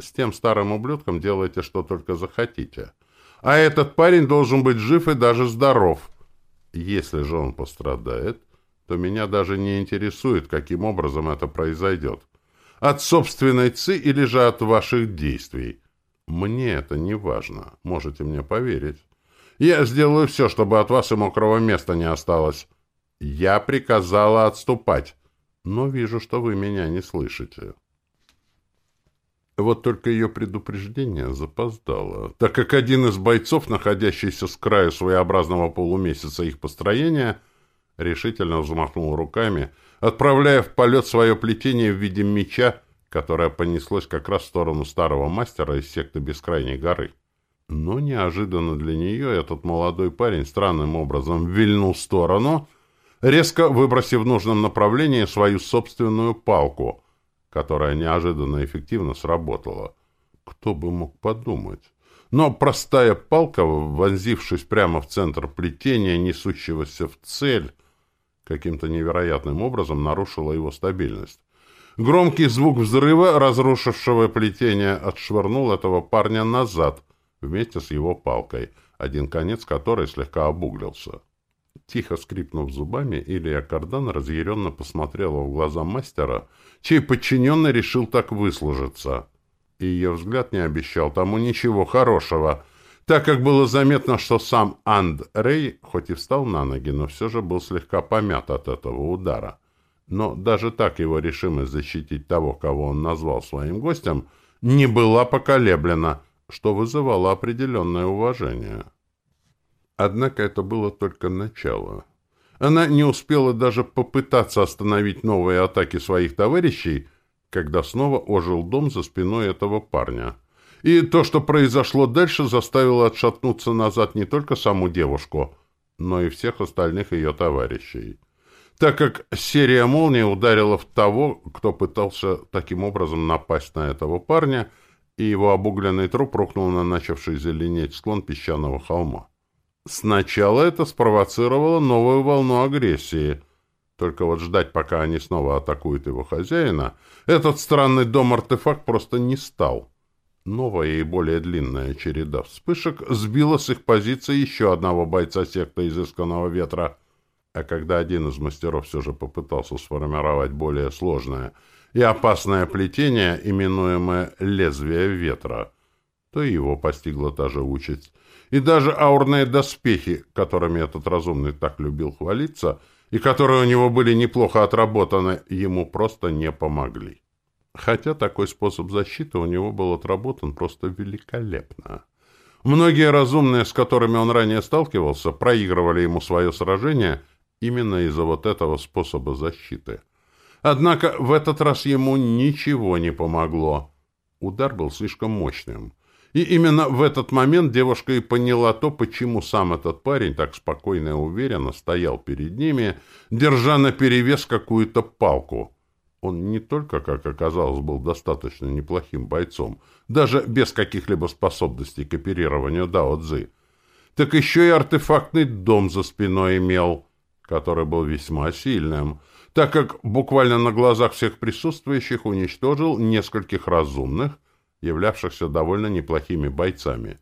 С тем старым ублюдком делайте, что только захотите. А этот парень должен быть жив и даже здоров. Если же он пострадает, то меня даже не интересует, каким образом это произойдет. От собственной ци или же от ваших действий. Мне это не важно, можете мне поверить. Я сделаю все, чтобы от вас и мокрого места не осталось. Я приказала отступать, но вижу, что вы меня не слышите. Вот только ее предупреждение запоздало, так как один из бойцов, находящийся с краю своеобразного полумесяца их построения, решительно взмахнул руками, отправляя в полет свое плетение в виде меча, которое понеслось как раз в сторону старого мастера из секты Бескрайней горы. Но неожиданно для нее этот молодой парень странным образом вильнул в сторону, резко выбросив в нужном направлении свою собственную палку, которая неожиданно эффективно сработала. Кто бы мог подумать? Но простая палка, вонзившись прямо в центр плетения, несущегося в цель, каким-то невероятным образом нарушила его стабильность. Громкий звук взрыва, разрушившего плетение, отшвырнул этого парня назад, вместе с его палкой, один конец которой слегка обуглился. Тихо скрипнув зубами, Илья Кардан разъяренно посмотрела в глаза мастера, чей подчиненный решил так выслужиться. И ее взгляд не обещал тому ничего хорошего, так как было заметно, что сам Анд Рей, хоть и встал на ноги, но все же был слегка помят от этого удара. Но даже так его решимость защитить того, кого он назвал своим гостем, не была поколеблена, что вызывало определенное уважение. Однако это было только начало. Она не успела даже попытаться остановить новые атаки своих товарищей, когда снова ожил дом за спиной этого парня. И то, что произошло дальше, заставило отшатнуться назад не только саму девушку, но и всех остальных ее товарищей. Так как серия молний ударила в того, кто пытался таким образом напасть на этого парня, и его обугленный труп рухнул на начавший зеленеть склон песчаного холма. Сначала это спровоцировало новую волну агрессии. Только вот ждать, пока они снова атакуют его хозяина, этот странный дом-артефакт просто не стал. Новая и более длинная череда вспышек сбила с их позиции еще одного бойца секты изысканного ветра. А когда один из мастеров все же попытался сформировать более сложное и опасное плетение, именуемое «лезвие ветра», то его постигла та же участь и даже аурные доспехи, которыми этот разумный так любил хвалиться, и которые у него были неплохо отработаны, ему просто не помогли. Хотя такой способ защиты у него был отработан просто великолепно. Многие разумные, с которыми он ранее сталкивался, проигрывали ему свое сражение именно из-за вот этого способа защиты. Однако в этот раз ему ничего не помогло. Удар был слишком мощным. И именно в этот момент девушка и поняла то, почему сам этот парень так спокойно и уверенно стоял перед ними, держа на перевес какую-то палку. Он не только, как оказалось, был достаточно неплохим бойцом, даже без каких-либо способностей к оперированию Дао-Цзы, так еще и артефактный дом за спиной имел, который был весьма сильным, так как буквально на глазах всех присутствующих уничтожил нескольких разумных, являвшихся довольно неплохими бойцами.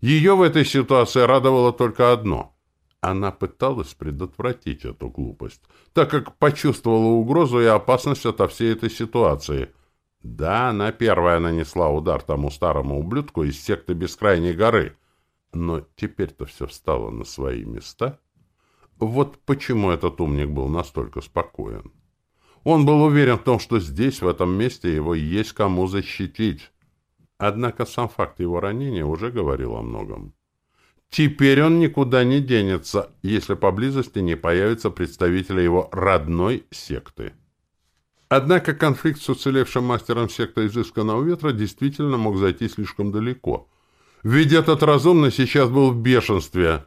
Ее в этой ситуации радовало только одно. Она пыталась предотвратить эту глупость, так как почувствовала угрозу и опасность от всей этой ситуации. Да, она первая нанесла удар тому старому ублюдку из секты Бескрайней горы, но теперь-то все встало на свои места. Вот почему этот умник был настолько спокоен. Он был уверен в том, что здесь, в этом месте, его есть кому защитить. Однако сам факт его ранения уже говорил о многом. Теперь он никуда не денется, если поблизости не появятся представители его родной секты. Однако конфликт с уцелевшим мастером секты изысканного ветра действительно мог зайти слишком далеко. Ведь этот разумный сейчас был в бешенстве.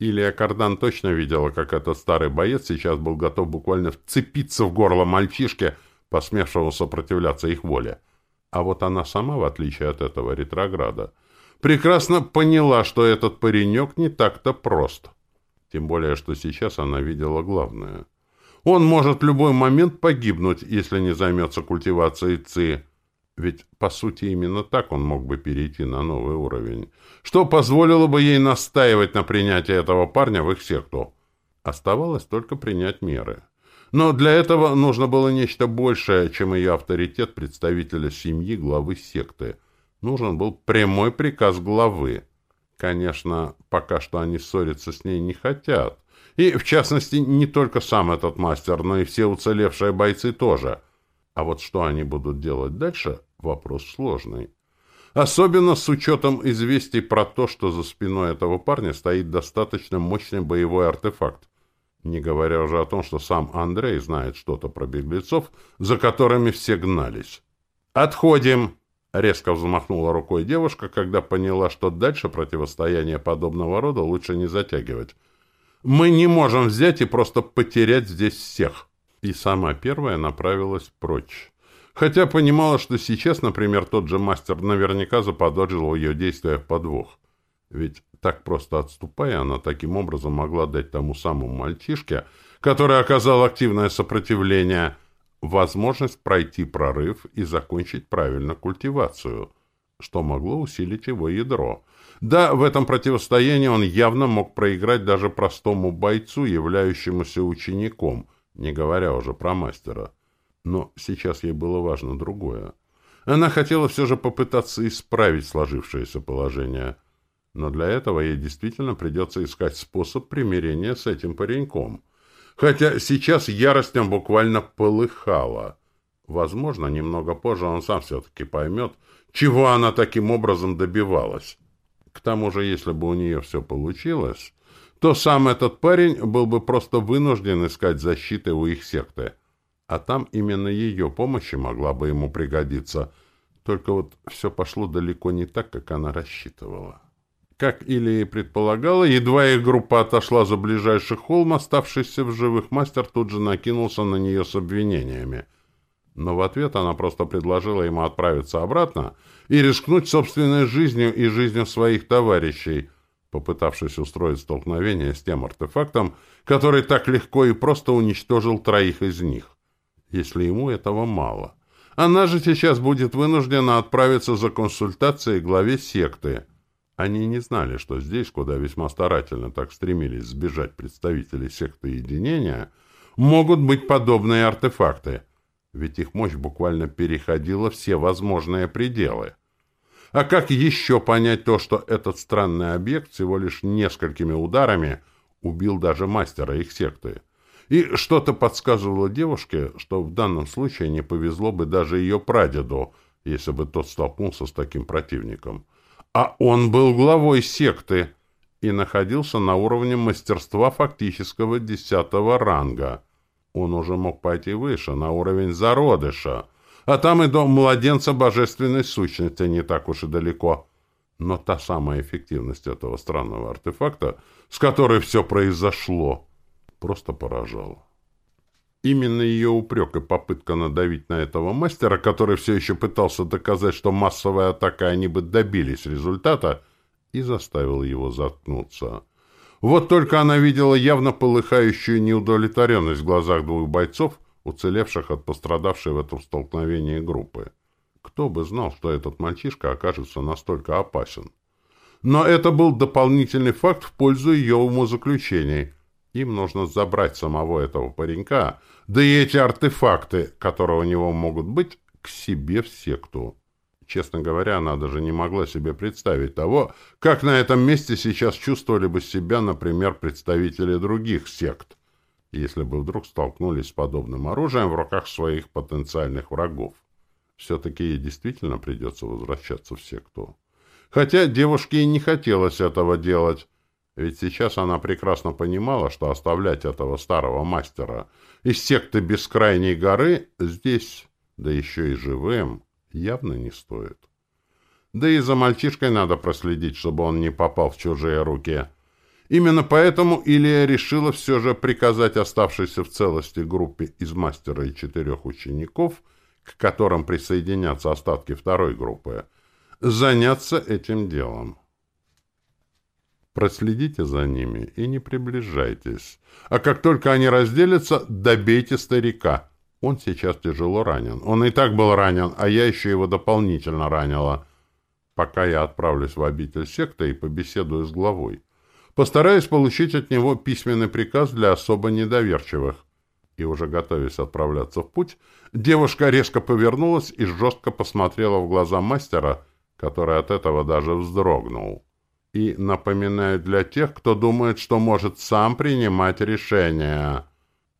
Илья Кардан точно видела, как этот старый боец сейчас был готов буквально вцепиться в горло мальчишки, посмевшего сопротивляться их воле. А вот она сама, в отличие от этого ретрограда, прекрасно поняла, что этот паренек не так-то прост. Тем более, что сейчас она видела главное. Он может в любой момент погибнуть, если не займется культивацией ЦИ. Ведь, по сути, именно так он мог бы перейти на новый уровень, что позволило бы ей настаивать на принятии этого парня в их секту. Оставалось только принять меры. Но для этого нужно было нечто большее, чем ее авторитет представителя семьи главы секты. Нужен был прямой приказ главы. Конечно, пока что они ссориться с ней не хотят. И, в частности, не только сам этот мастер, но и все уцелевшие бойцы тоже. А вот что они будут делать дальше, Вопрос сложный. Особенно с учетом известий про то, что за спиной этого парня стоит достаточно мощный боевой артефакт. Не говоря уже о том, что сам Андрей знает что-то про беглецов, за которыми все гнались. «Отходим!» — резко взмахнула рукой девушка, когда поняла, что дальше противостояние подобного рода лучше не затягивать. «Мы не можем взять и просто потерять здесь всех!» И сама первая направилась прочь. Хотя понимала, что сейчас, например, тот же мастер наверняка заподозрил в ее действиях подвох. Ведь так просто отступая, она таким образом могла дать тому самому мальчишке, который оказал активное сопротивление, возможность пройти прорыв и закончить правильно культивацию, что могло усилить его ядро. Да, в этом противостоянии он явно мог проиграть даже простому бойцу, являющемуся учеником, не говоря уже про мастера. Но сейчас ей было важно другое. Она хотела все же попытаться исправить сложившееся положение – но для этого ей действительно придется искать способ примирения с этим пареньком. Хотя сейчас ярость там буквально полыхала. Возможно, немного позже он сам все-таки поймет, чего она таким образом добивалась. К тому же, если бы у нее все получилось, то сам этот парень был бы просто вынужден искать защиты у их секты. А там именно ее помощь могла бы ему пригодиться. Только вот все пошло далеко не так, как она рассчитывала. Как Илья предполагала, едва их группа отошла за ближайший холм, оставшийся в живых мастер тут же накинулся на нее с обвинениями. Но в ответ она просто предложила ему отправиться обратно и рискнуть собственной жизнью и жизнью своих товарищей, попытавшись устроить столкновение с тем артефактом, который так легко и просто уничтожил троих из них. Если ему этого мало. Она же сейчас будет вынуждена отправиться за консультацией главе секты — они не знали, что здесь, куда весьма старательно так стремились сбежать представители секты единения, могут быть подобные артефакты, ведь их мощь буквально переходила все возможные пределы. А как еще понять то, что этот странный объект всего лишь несколькими ударами убил даже мастера их секты? И что-то подсказывало девушке, что в данном случае не повезло бы даже ее прадеду, если бы тот столкнулся с таким противником. А он был главой секты и находился на уровне мастерства фактического десятого ранга. Он уже мог пойти выше, на уровень зародыша, а там и до младенца божественной сущности не так уж и далеко. Но та самая эффективность этого странного артефакта, с которой все произошло, просто поражала. Именно ее упрек и попытка надавить на этого мастера, который все еще пытался доказать, что массовая атака они бы добились результата, и заставил его заткнуться. Вот только она видела явно полыхающую неудовлетворенность в глазах двух бойцов, уцелевших от пострадавшей в этом столкновении группы. Кто бы знал, что этот мальчишка окажется настолько опасен. Но это был дополнительный факт в пользу ее умозаключений — им нужно забрать самого этого паренька, да и эти артефакты, которые у него могут быть, к себе в секту. Честно говоря, она даже не могла себе представить того, как на этом месте сейчас чувствовали бы себя, например, представители других сект, если бы вдруг столкнулись с подобным оружием в руках своих потенциальных врагов. Все-таки ей действительно придется возвращаться в секту. Хотя девушке и не хотелось этого делать, ведь сейчас она прекрасно понимала, что оставлять этого старого мастера из секты Бескрайней горы здесь, да еще и живым, явно не стоит. Да и за мальчишкой надо проследить, чтобы он не попал в чужие руки. Именно поэтому Илья решила все же приказать оставшейся в целости группе из мастера и четырех учеников, к которым присоединятся остатки второй группы, заняться этим делом. Проследите за ними и не приближайтесь. А как только они разделятся, добейте старика. Он сейчас тяжело ранен. Он и так был ранен, а я еще его дополнительно ранила. Пока я отправлюсь в обитель секты и побеседую с главой. Постараюсь получить от него письменный приказ для особо недоверчивых. И уже готовясь отправляться в путь, девушка резко повернулась и жестко посмотрела в глаза мастера, который от этого даже вздрогнул и напоминаю для тех, кто думает, что может сам принимать решения.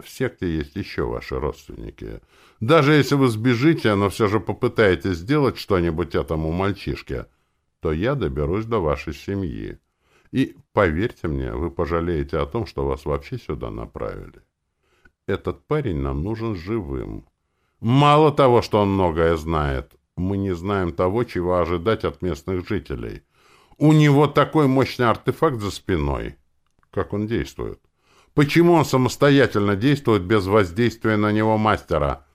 В секте есть еще ваши родственники. Даже если вы сбежите, но все же попытаетесь сделать что-нибудь этому мальчишке, то я доберусь до вашей семьи. И, поверьте мне, вы пожалеете о том, что вас вообще сюда направили. Этот парень нам нужен живым. Мало того, что он многое знает, мы не знаем того, чего ожидать от местных жителей. У него такой мощный артефакт за спиной. Как он действует? Почему он самостоятельно действует без воздействия на него мастера?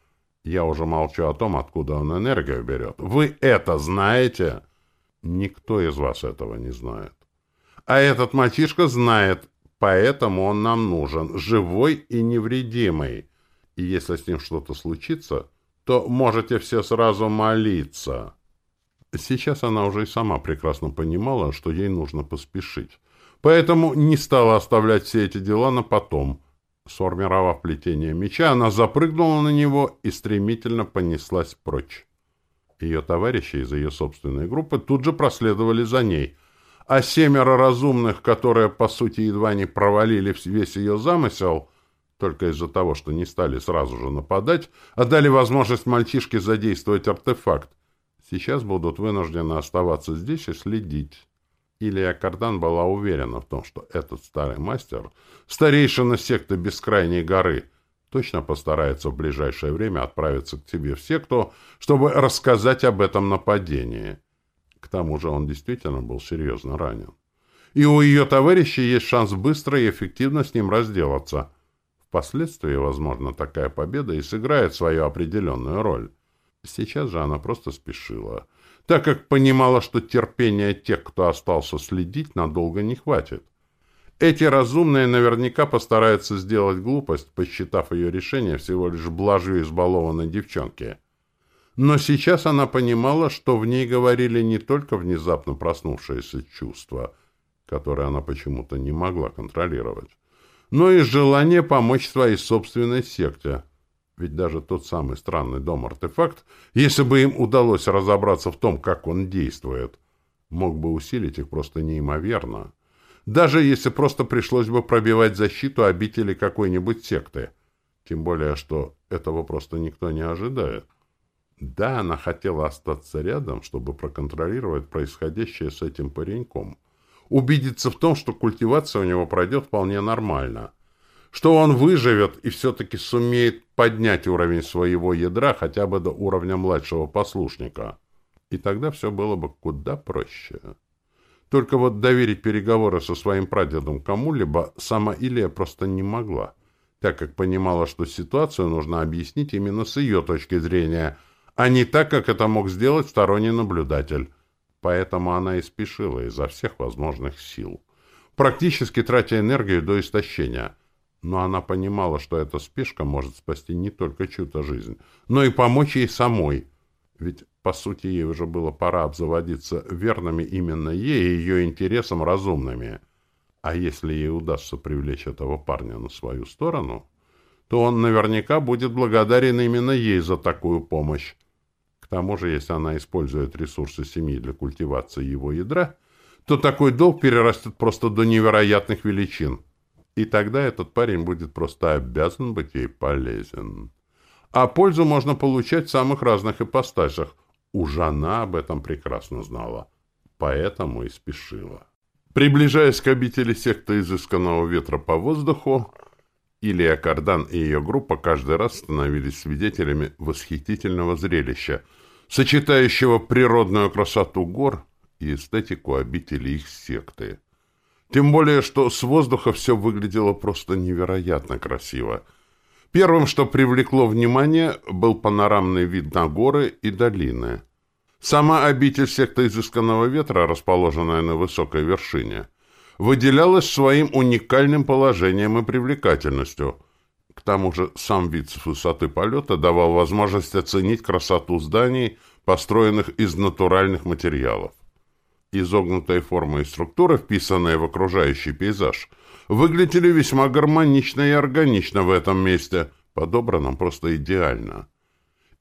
Я уже молчу о том, откуда он энергию берет. Вы это знаете? Никто из вас этого не знает. А этот мальчишка знает, поэтому он нам нужен, живой и невредимый. И если с ним что-то случится, то можете все сразу молиться. Сейчас она уже и сама прекрасно понимала, что ей нужно поспешить поэтому не стала оставлять все эти дела на потом. Сформировав плетение меча, она запрыгнула на него и стремительно понеслась прочь. Ее товарищи из ее собственной группы тут же проследовали за ней, а семеро разумных, которые, по сути, едва не провалили весь ее замысел, только из-за того, что не стали сразу же нападать, а дали возможность мальчишке задействовать артефакт, сейчас будут вынуждены оставаться здесь и следить. Илья Кардан была уверена в том, что этот старый мастер, старейшина секты Бескрайней горы, точно постарается в ближайшее время отправиться к тебе в секту, чтобы рассказать об этом нападении. К тому же он действительно был серьезно ранен. И у ее товарищей есть шанс быстро и эффективно с ним разделаться. Впоследствии, возможно, такая победа и сыграет свою определенную роль. Сейчас же она просто спешила — так как понимала, что терпения тех, кто остался следить, надолго не хватит. Эти разумные наверняка постараются сделать глупость, посчитав ее решение всего лишь блажью избалованной девчонки. Но сейчас она понимала, что в ней говорили не только внезапно проснувшиеся чувства, которые она почему-то не могла контролировать, но и желание помочь своей собственной секте – ведь даже тот самый странный дом-артефакт, если бы им удалось разобраться в том, как он действует, мог бы усилить их просто неимоверно. Даже если просто пришлось бы пробивать защиту обители какой-нибудь секты. Тем более, что этого просто никто не ожидает. Да, она хотела остаться рядом, чтобы проконтролировать происходящее с этим пареньком. Убедиться в том, что культивация у него пройдет вполне нормально – что он выживет и все-таки сумеет поднять уровень своего ядра хотя бы до уровня младшего послушника. И тогда все было бы куда проще. Только вот доверить переговоры со своим прадедом кому-либо сама Илья просто не могла, так как понимала, что ситуацию нужно объяснить именно с ее точки зрения, а не так, как это мог сделать сторонний наблюдатель. Поэтому она и спешила изо всех возможных сил, практически тратя энергию до истощения – но она понимала, что эта спешка может спасти не только чью-то жизнь, но и помочь ей самой. Ведь, по сути, ей уже было пора обзаводиться верными именно ей и ее интересам разумными. А если ей удастся привлечь этого парня на свою сторону, то он наверняка будет благодарен именно ей за такую помощь. К тому же, если она использует ресурсы семьи для культивации его ядра, то такой долг перерастет просто до невероятных величин – и тогда этот парень будет просто обязан быть ей полезен. А пользу можно получать в самых разных ипостасях. Уж она об этом прекрасно знала. Поэтому и спешила. Приближаясь к обители секты изысканного ветра по воздуху, Илья Кардан и ее группа каждый раз становились свидетелями восхитительного зрелища, сочетающего природную красоту гор и эстетику обители их секты. Тем более, что с воздуха все выглядело просто невероятно красиво. Первым, что привлекло внимание, был панорамный вид на горы и долины. Сама обитель секты изысканного ветра, расположенная на высокой вершине, выделялась своим уникальным положением и привлекательностью. К тому же сам вид с высоты полета давал возможность оценить красоту зданий, построенных из натуральных материалов изогнутой формы и структуры, вписанные в окружающий пейзаж, выглядели весьма гармонично и органично в этом месте, подобранном просто идеально.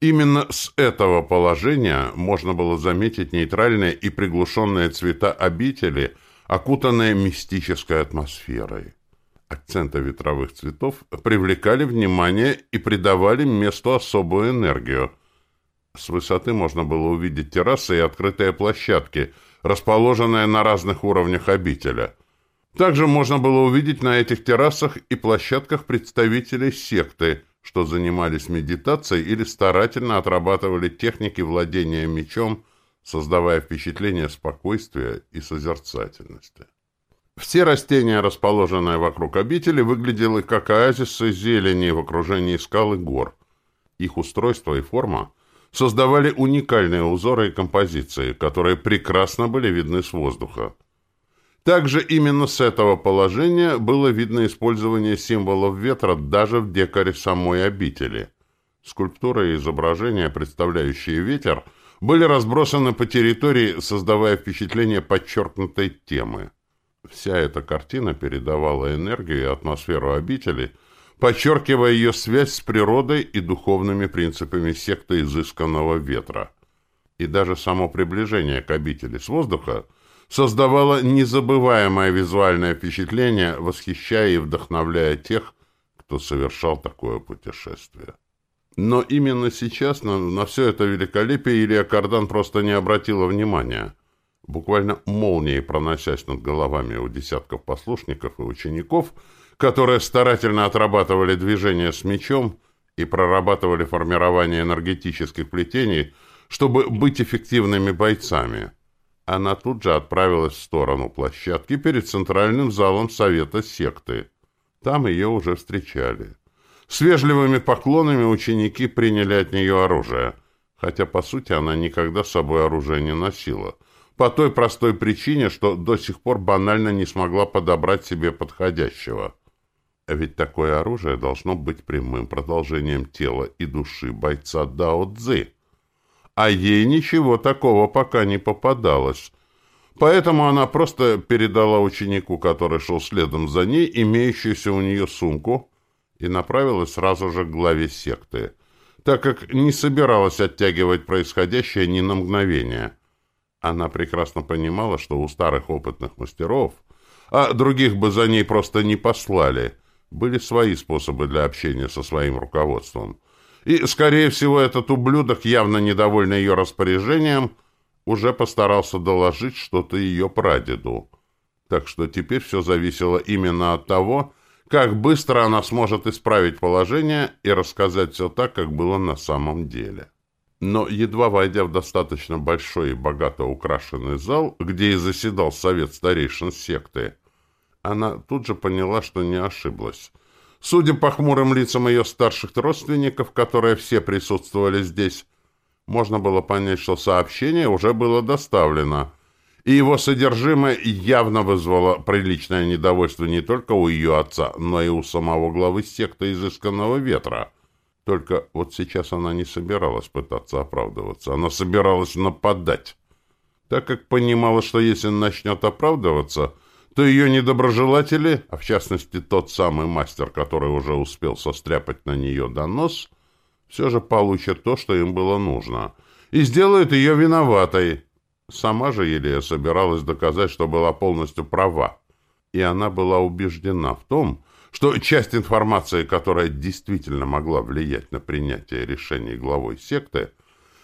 Именно с этого положения можно было заметить нейтральные и приглушенные цвета обители, окутанные мистической атмосферой. Акценты ветровых цветов привлекали внимание и придавали месту особую энергию. С высоты можно было увидеть террасы и открытые площадки, расположенные на разных уровнях обителя. Также можно было увидеть на этих террасах и площадках представителей секты, что занимались медитацией или старательно отрабатывали техники владения мечом, создавая впечатление спокойствия и созерцательности. Все растения, расположенные вокруг обители, выглядели как оазисы зелени в окружении скал и гор. Их устройство и форма создавали уникальные узоры и композиции, которые прекрасно были видны с воздуха. Также именно с этого положения было видно использование символов ветра даже в декоре самой обители. Скульптуры и изображения, представляющие ветер, были разбросаны по территории, создавая впечатление подчеркнутой темы. Вся эта картина передавала энергию и атмосферу обители, подчеркивая ее связь с природой и духовными принципами секты изысканного ветра. И даже само приближение к обители с воздуха создавало незабываемое визуальное впечатление, восхищая и вдохновляя тех, кто совершал такое путешествие. Но именно сейчас на, на все это великолепие Илья Кардан просто не обратила внимания – буквально молнией проносясь над головами у десятков послушников и учеников, которые старательно отрабатывали движения с мечом и прорабатывали формирование энергетических плетений, чтобы быть эффективными бойцами. Она тут же отправилась в сторону площадки перед центральным залом Совета секты. Там ее уже встречали. С вежливыми поклонами ученики приняли от нее оружие, хотя, по сути, она никогда с собой оружие не носила – по той простой причине, что до сих пор банально не смогла подобрать себе подходящего. А ведь такое оружие должно быть прямым продолжением тела и души бойца Дао Цзы. А ей ничего такого пока не попадалось. Поэтому она просто передала ученику, который шел следом за ней, имеющуюся у нее сумку, и направилась сразу же к главе секты, так как не собиралась оттягивать происходящее ни на мгновение – она прекрасно понимала, что у старых опытных мастеров, а других бы за ней просто не послали, были свои способы для общения со своим руководством. И, скорее всего, этот ублюдок, явно недовольный ее распоряжением, уже постарался доложить что-то ее прадеду. Так что теперь все зависело именно от того, как быстро она сможет исправить положение и рассказать все так, как было на самом деле. Но, едва войдя в достаточно большой и богато украшенный зал, где и заседал совет старейшин секты, она тут же поняла, что не ошиблась. Судя по хмурым лицам ее старших родственников, которые все присутствовали здесь, можно было понять, что сообщение уже было доставлено, и его содержимое явно вызвало приличное недовольство не только у ее отца, но и у самого главы секты изысканного ветра — только вот сейчас она не собиралась пытаться оправдываться, она собиралась нападать. Так как понимала, что если начнет оправдываться, то ее недоброжелатели, а в частности тот самый мастер, который уже успел состряпать на нее донос, все же получат то, что им было нужно, и сделают ее виноватой. Сама же Елея собиралась доказать, что была полностью права, и она была убеждена в том, что часть информации, которая действительно могла влиять на принятие решений главой секты,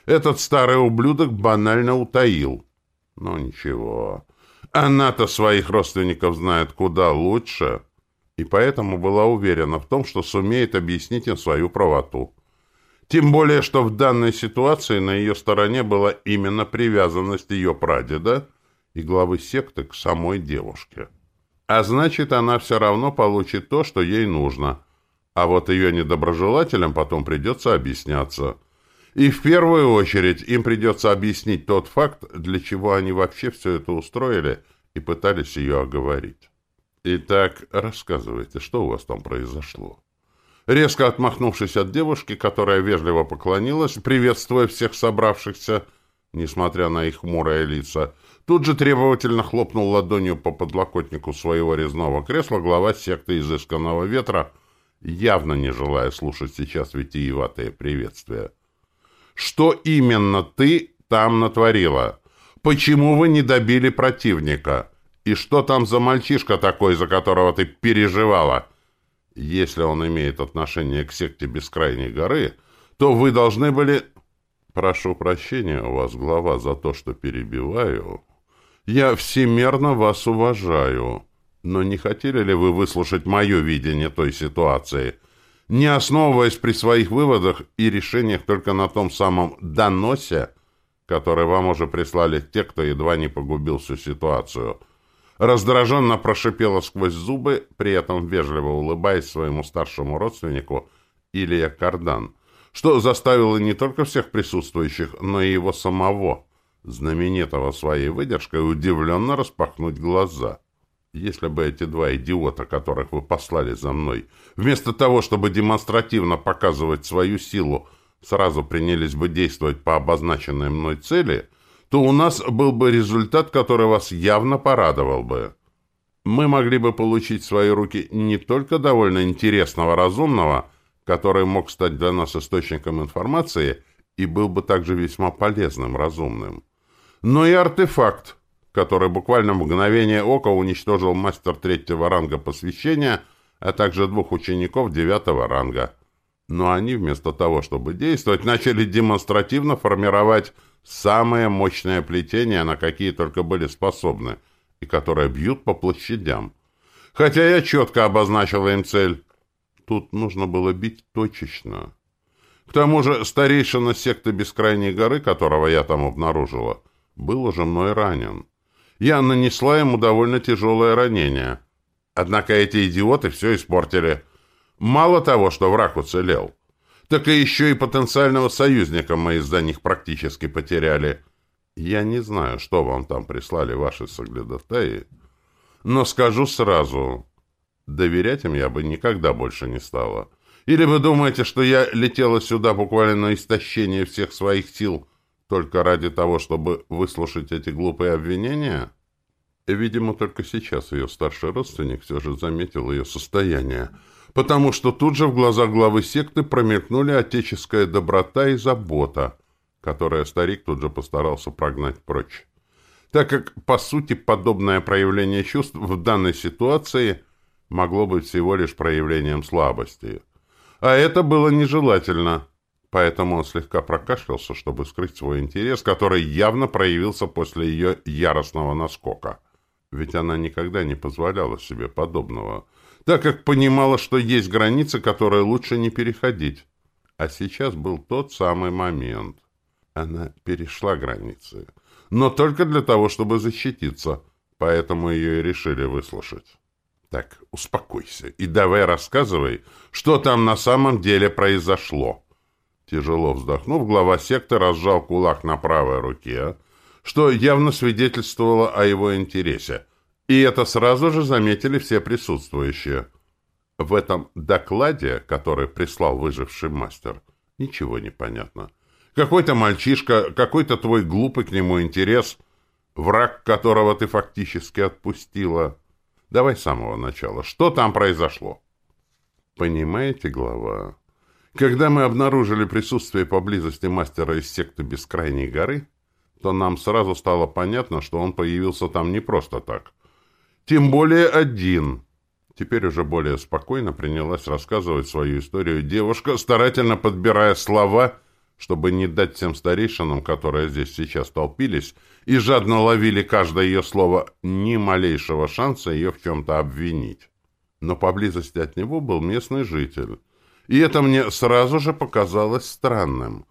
этот старый ублюдок банально утаил. Но ничего, она-то своих родственников знает куда лучше, и поэтому была уверена в том, что сумеет объяснить им свою правоту. Тем более, что в данной ситуации на ее стороне была именно привязанность ее прадеда и главы секты к самой девушке. А значит, она все равно получит то, что ей нужно. А вот ее недоброжелателям потом придется объясняться. И в первую очередь им придется объяснить тот факт, для чего они вообще все это устроили и пытались ее оговорить. Итак, рассказывайте, что у вас там произошло? Резко отмахнувшись от девушки, которая вежливо поклонилась, приветствуя всех собравшихся, несмотря на их хмурые лица, Тут же требовательно хлопнул ладонью по подлокотнику своего резного кресла глава секты изысканного ветра, явно не желая слушать сейчас витиеватые приветствия. «Что именно ты там натворила? Почему вы не добили противника? И что там за мальчишка такой, за которого ты переживала? Если он имеет отношение к секте Бескрайней горы, то вы должны были... Прошу прощения у вас, глава, за то, что перебиваю. Я всемерно вас уважаю. Но не хотели ли вы выслушать мое видение той ситуации, не основываясь при своих выводах и решениях только на том самом «доносе», который вам уже прислали те, кто едва не погубил всю ситуацию — раздраженно прошипела сквозь зубы, при этом вежливо улыбаясь своему старшему родственнику Илья Кардан, что заставило не только всех присутствующих, но и его самого, знаменитого своей выдержкой, удивленно распахнуть глаза. Если бы эти два идиота, которых вы послали за мной, вместо того, чтобы демонстративно показывать свою силу, сразу принялись бы действовать по обозначенной мной цели, то у нас был бы результат, который вас явно порадовал бы. Мы могли бы получить в свои руки не только довольно интересного разумного, который мог стать для нас источником информации и был бы также весьма полезным разумным, но и артефакт, который буквально в мгновение ока уничтожил мастер третьего ранга посвящения, а также двух учеников девятого ранга. Но они вместо того, чтобы действовать, начали демонстративно формировать Самое мощное плетение, на какие только были способны, и которые бьют по площадям. Хотя я четко обозначил им цель. Тут нужно было бить точечно. К тому же старейшина секты Бескрайней горы, которого я там обнаружила, был уже мной ранен. Я нанесла ему довольно тяжелое ранение. Однако эти идиоты все испортили. Мало того, что враг уцелел так и еще и потенциального союзника мы из-за них практически потеряли. Я не знаю, что вам там прислали ваши соглядатаи, но скажу сразу, доверять им я бы никогда больше не стала. Или вы думаете, что я летела сюда буквально на истощение всех своих сил только ради того, чтобы выслушать эти глупые обвинения? Видимо, только сейчас ее старший родственник все же заметил ее состояние — потому что тут же в глазах главы секты промелькнули отеческая доброта и забота, которая старик тут же постарался прогнать прочь. Так как, по сути, подобное проявление чувств в данной ситуации могло быть всего лишь проявлением слабости. А это было нежелательно, поэтому он слегка прокашлялся, чтобы скрыть свой интерес, который явно проявился после ее яростного наскока. Ведь она никогда не позволяла себе подобного – так как понимала, что есть границы, которые лучше не переходить. А сейчас был тот самый момент. Она перешла границы. Но только для того, чтобы защититься. Поэтому ее и решили выслушать. Так, успокойся и давай рассказывай, что там на самом деле произошло. Тяжело вздохнув, глава секты разжал кулак на правой руке, что явно свидетельствовало о его интересе – и это сразу же заметили все присутствующие. В этом докладе, который прислал выживший мастер, ничего не понятно. Какой-то мальчишка, какой-то твой глупый к нему интерес, враг которого ты фактически отпустила. Давай с самого начала. Что там произошло? Понимаете, глава? Когда мы обнаружили присутствие поблизости мастера из секты Бескрайней горы, то нам сразу стало понятно, что он появился там не просто так. Тем более один. Теперь уже более спокойно принялась рассказывать свою историю девушка, старательно подбирая слова, чтобы не дать тем старейшинам, которые здесь сейчас толпились, и жадно ловили каждое ее слово, ни малейшего шанса ее в чем-то обвинить. Но поблизости от него был местный житель. И это мне сразу же показалось странным.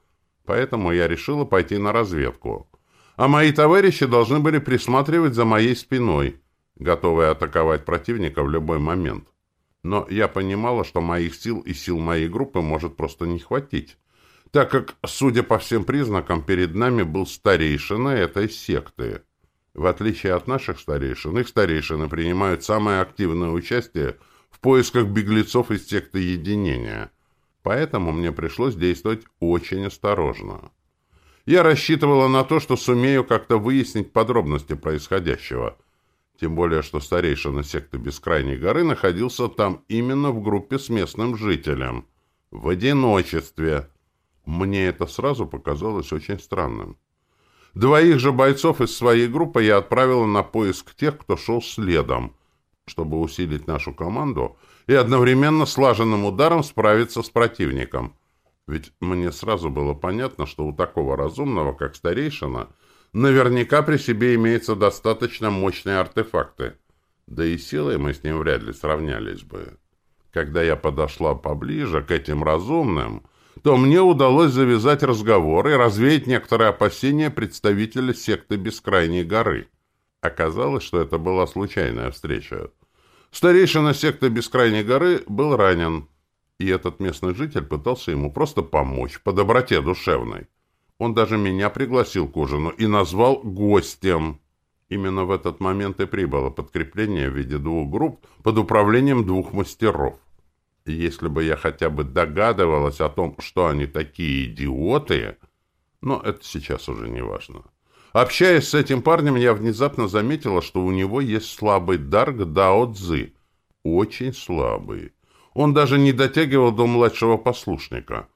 Поэтому я решила пойти на разведку. А мои товарищи должны были присматривать за моей спиной – готовые атаковать противника в любой момент. Но я понимала, что моих сил и сил моей группы может просто не хватить, так как, судя по всем признакам, перед нами был старейшина этой секты. В отличие от наших старейшин, их старейшины принимают самое активное участие поисках беглецов из секты единения. Поэтому мне пришлось действовать очень осторожно. Я рассчитывала на то, что сумею как-то выяснить подробности происходящего – тем более, что старейшина секты Бескрайней горы находился там именно в группе с местным жителем. В одиночестве. Мне это сразу показалось очень странным. Двоих же бойцов из своей группы я отправила на поиск тех, кто шел следом, чтобы усилить нашу команду и одновременно слаженным ударом справиться с противником. Ведь мне сразу было понятно, что у такого разумного, как старейшина, наверняка при себе имеются достаточно мощные артефакты. Да и силой мы с ним вряд ли сравнялись бы. Когда я подошла поближе к этим разумным, то мне удалось завязать разговор и развеять некоторые опасения представителя секты Бескрайней горы. Оказалось, что это была случайная встреча. Старейшина секты Бескрайней горы был ранен, и этот местный житель пытался ему просто помочь по доброте душевной. Он даже меня пригласил к ужину и назвал гостем. Именно в этот момент и прибыло подкрепление в виде двух групп под управлением двух мастеров. И если бы я хотя бы догадывалась о том, что они такие идиоты, но это сейчас уже не важно. Общаясь с этим парнем, я внезапно заметила, что у него есть слабый дар к Дао-Цзы. Очень слабый. Он даже не дотягивал до младшего послушника.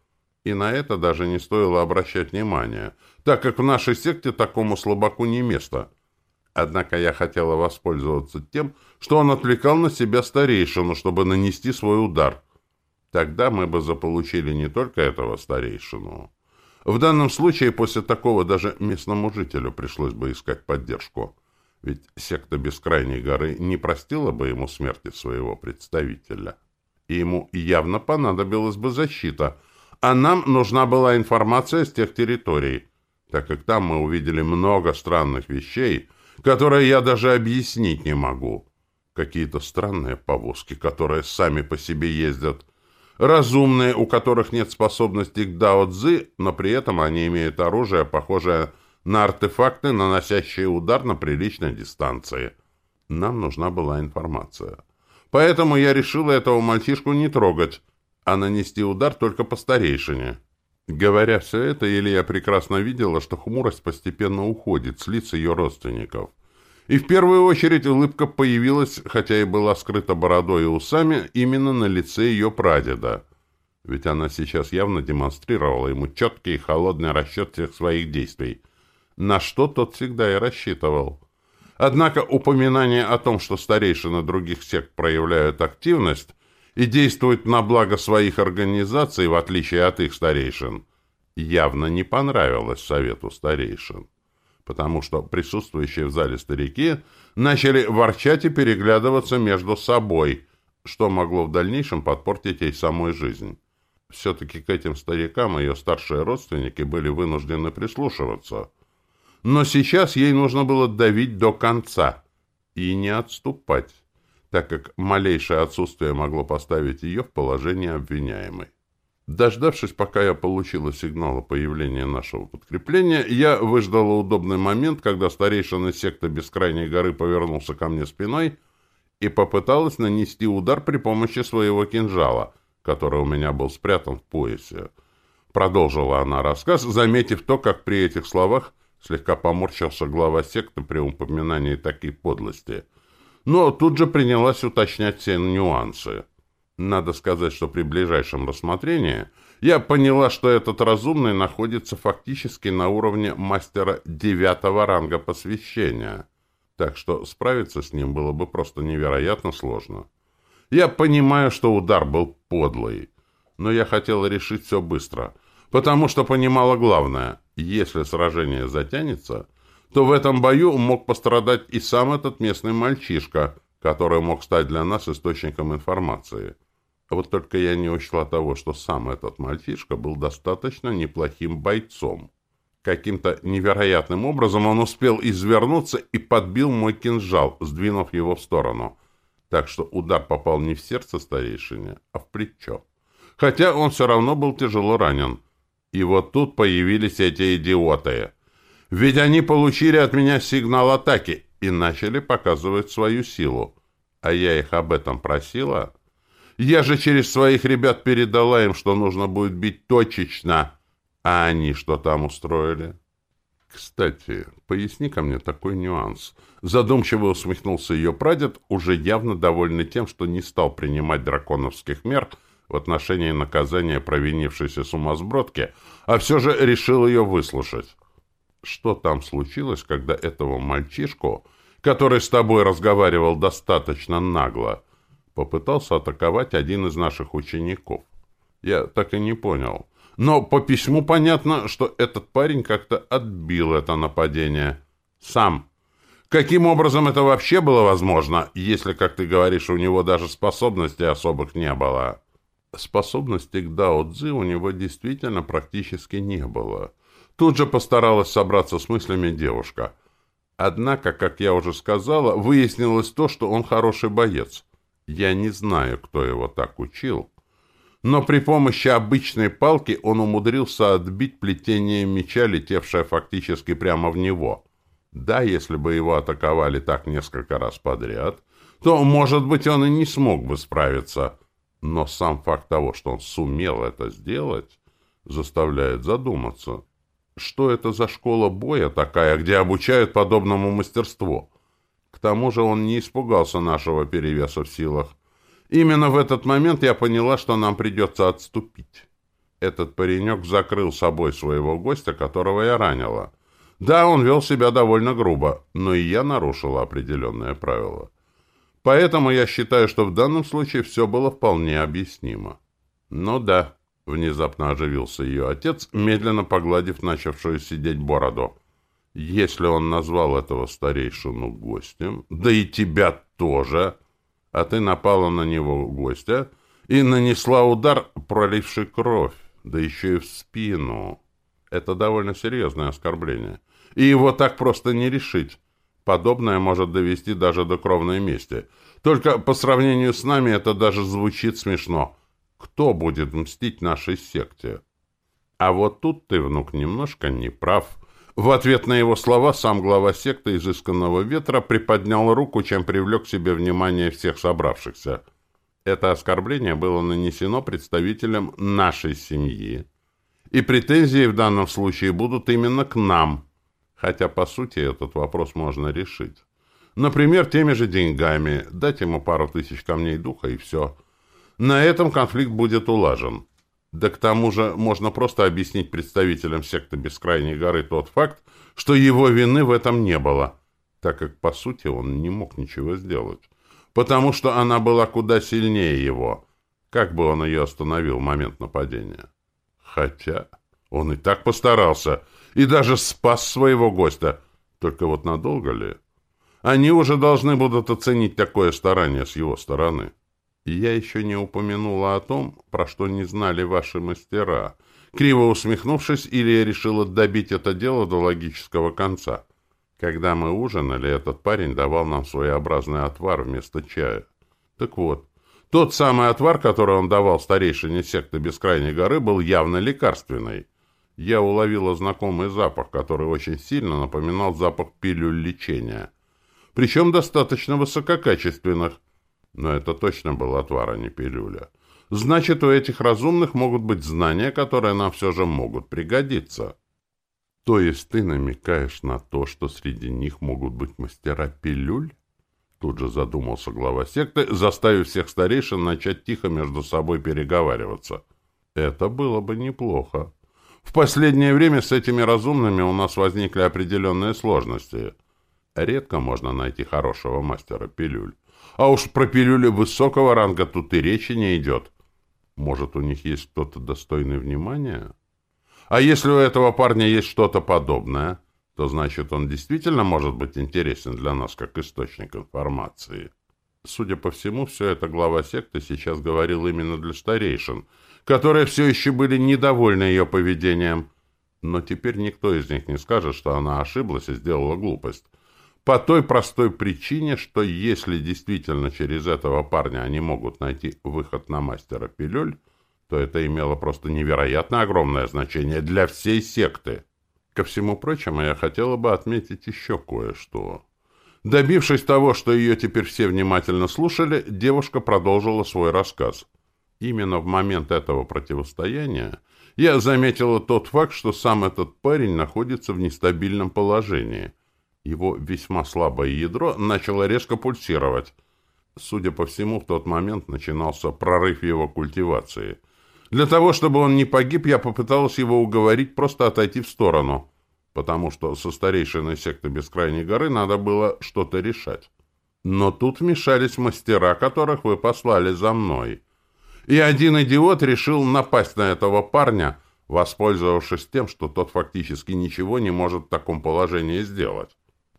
И на это даже не стоило обращать внимания, так как в нашей секте такому слабаку не место. Однако я хотела воспользоваться тем, что он отвлекал на себя старейшину, чтобы нанести свой удар. Тогда мы бы заполучили не только этого старейшину. В данном случае после такого даже местному жителю пришлось бы искать поддержку. Ведь секта Бескрайней горы не простила бы ему смерти своего представителя. И ему явно понадобилась бы защита, а нам нужна была информация с тех территорий, так как там мы увидели много странных вещей, которые я даже объяснить не могу. Какие-то странные повозки, которые сами по себе ездят, разумные, у которых нет способности к дао-цзы, но при этом они имеют оружие, похожее на артефакты, наносящие удар на приличной дистанции. Нам нужна была информация. Поэтому я решила этого мальчишку не трогать, а нанести удар только по старейшине. Говоря все это, Илья прекрасно видела, что хмурость постепенно уходит с лиц ее родственников. И в первую очередь улыбка появилась, хотя и была скрыта бородой и усами, именно на лице ее прадеда. Ведь она сейчас явно демонстрировала ему четкий и холодный расчет всех своих действий, на что тот всегда и рассчитывал. Однако упоминание о том, что старейшины других сект проявляют активность, и действует на благо своих организаций, в отличие от их старейшин, явно не понравилось совету старейшин, потому что присутствующие в зале старики начали ворчать и переглядываться между собой, что могло в дальнейшем подпортить ей самой жизнь. Все-таки к этим старикам ее старшие родственники были вынуждены прислушиваться. Но сейчас ей нужно было давить до конца и не отступать так как малейшее отсутствие могло поставить ее в положение обвиняемой. Дождавшись, пока я получила сигнал о появлении нашего подкрепления, я выждала удобный момент, когда старейшина секты Бескрайней горы повернулся ко мне спиной и попыталась нанести удар при помощи своего кинжала, который у меня был спрятан в поясе. Продолжила она рассказ, заметив то, как при этих словах слегка поморщился глава секты при упоминании такой подлости — но тут же принялась уточнять все нюансы. Надо сказать, что при ближайшем рассмотрении я поняла, что этот разумный находится фактически на уровне мастера девятого ранга посвящения, так что справиться с ним было бы просто невероятно сложно. Я понимаю, что удар был подлый, но я хотела решить все быстро, потому что понимала главное — если сражение затянется — то в этом бою мог пострадать и сам этот местный мальчишка, который мог стать для нас источником информации. А вот только я не учла того, что сам этот мальчишка был достаточно неплохим бойцом. Каким-то невероятным образом он успел извернуться и подбил мой кинжал, сдвинув его в сторону. Так что удар попал не в сердце старейшине, а в плечо. Хотя он все равно был тяжело ранен. И вот тут появились эти идиоты. Ведь они получили от меня сигнал атаки и начали показывать свою силу. А я их об этом просила. Я же через своих ребят передала им, что нужно будет бить точечно. А они что там устроили? Кстати, поясни ко мне такой нюанс. Задумчиво усмехнулся ее прадед, уже явно довольный тем, что не стал принимать драконовских мер в отношении наказания провинившейся сумасбродки, а все же решил ее выслушать. Что там случилось, когда этого мальчишку, который с тобой разговаривал достаточно нагло, попытался атаковать один из наших учеников? Я так и не понял. Но по письму понятно, что этот парень как-то отбил это нападение. Сам. Каким образом это вообще было возможно, если, как ты говоришь, у него даже способностей особых не было? Способностей к Дао у него действительно практически не было. Тут же постаралась собраться с мыслями девушка. Однако, как я уже сказала, выяснилось то, что он хороший боец. Я не знаю, кто его так учил, но при помощи обычной палки он умудрился отбить плетение меча, летевшее фактически прямо в него. Да, если бы его атаковали так несколько раз подряд, то, может быть, он и не смог бы справиться. Но сам факт того, что он сумел это сделать, заставляет задуматься. Что это за школа боя такая, где обучают подобному мастерству? К тому же он не испугался нашего перевеса в силах. Именно в этот момент я поняла, что нам придется отступить. Этот паренек закрыл собой своего гостя, которого я ранила. Да, он вел себя довольно грубо, но и я нарушила определенные правила. Поэтому я считаю, что в данном случае все было вполне объяснимо. Ну да, внезапно оживился ее отец, медленно погладив начавшую сидеть бороду. Если он назвал этого старейшину гостем, да и тебя тоже, а ты напала на него гостя и нанесла удар, проливший кровь, да еще и в спину. Это довольно серьезное оскорбление. И его так просто не решить. Подобное может довести даже до кровной мести. Только по сравнению с нами это даже звучит смешно. Кто будет мстить нашей секте? А вот тут ты, внук, немножко не прав. В ответ на его слова сам глава секты изысканного ветра приподнял руку, чем привлек к себе внимание всех собравшихся. Это оскорбление было нанесено представителям нашей семьи. И претензии в данном случае будут именно к нам. Хотя, по сути, этот вопрос можно решить. Например, теми же деньгами, дать ему пару тысяч камней духа и все. На этом конфликт будет улажен. Да к тому же можно просто объяснить представителям секты Бескрайней горы тот факт, что его вины в этом не было, так как, по сути, он не мог ничего сделать. Потому что она была куда сильнее его. Как бы он ее остановил в момент нападения? Хотя он и так постарался, и даже спас своего гостя. Только вот надолго ли? Они уже должны будут оценить такое старание с его стороны. Я еще не упомянула о том, про что не знали ваши мастера. Криво усмехнувшись, Илья решила добить это дело до логического конца. Когда мы ужинали, этот парень давал нам своеобразный отвар вместо чая. Так вот, тот самый отвар, который он давал старейшине секты Бескрайней горы, был явно лекарственный. Я уловила знакомый запах, который очень сильно напоминал запах пилюль лечения. Причем достаточно высококачественных, но это точно был отвар, а не пилюля. Значит, у этих разумных могут быть знания, которые нам все же могут пригодиться. То есть ты намекаешь на то, что среди них могут быть мастера пилюль? Тут же задумался глава секты, заставив всех старейшин начать тихо между собой переговариваться. Это было бы неплохо. В последнее время с этими разумными у нас возникли определенные сложности. Редко можно найти хорошего мастера пилюль. А уж про пилюли высокого ранга тут и речи не идет. Может, у них есть кто-то достойный внимания? А если у этого парня есть что-то подобное, то значит, он действительно может быть интересен для нас как источник информации. Судя по всему, все это глава секты сейчас говорил именно для старейшин, которые все еще были недовольны ее поведением. Но теперь никто из них не скажет, что она ошиблась и сделала глупость. По той простой причине, что если действительно через этого парня они могут найти выход на мастера пилюль, то это имело просто невероятно огромное значение для всей секты. Ко всему прочему, я хотела бы отметить еще кое-что. Добившись того, что ее теперь все внимательно слушали, девушка продолжила свой рассказ. Именно в момент этого противостояния я заметила тот факт, что сам этот парень находится в нестабильном положении – его весьма слабое ядро начало резко пульсировать. Судя по всему, в тот момент начинался прорыв его культивации. Для того, чтобы он не погиб, я попыталась его уговорить просто отойти в сторону, потому что со старейшиной секты Бескрайней горы надо было что-то решать. Но тут вмешались мастера, которых вы послали за мной. И один идиот решил напасть на этого парня, воспользовавшись тем, что тот фактически ничего не может в таком положении сделать.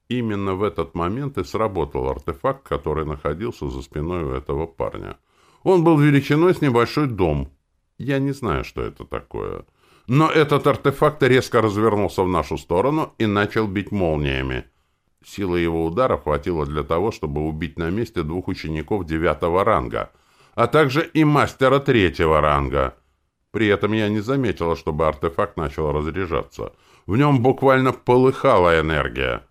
Именно в этот момент и сработал артефакт, который находился за спиной у этого парня. Он был величиной с небольшой дом. Я не знаю, что это такое. Но этот артефакт резко развернулся в нашу сторону и начал бить молниями. Силы его удара хватило для того, чтобы убить на месте двух учеников девятого ранга, а также и мастера третьего ранга. При этом я не заметила, чтобы артефакт начал разряжаться. В нем буквально полыхала энергия.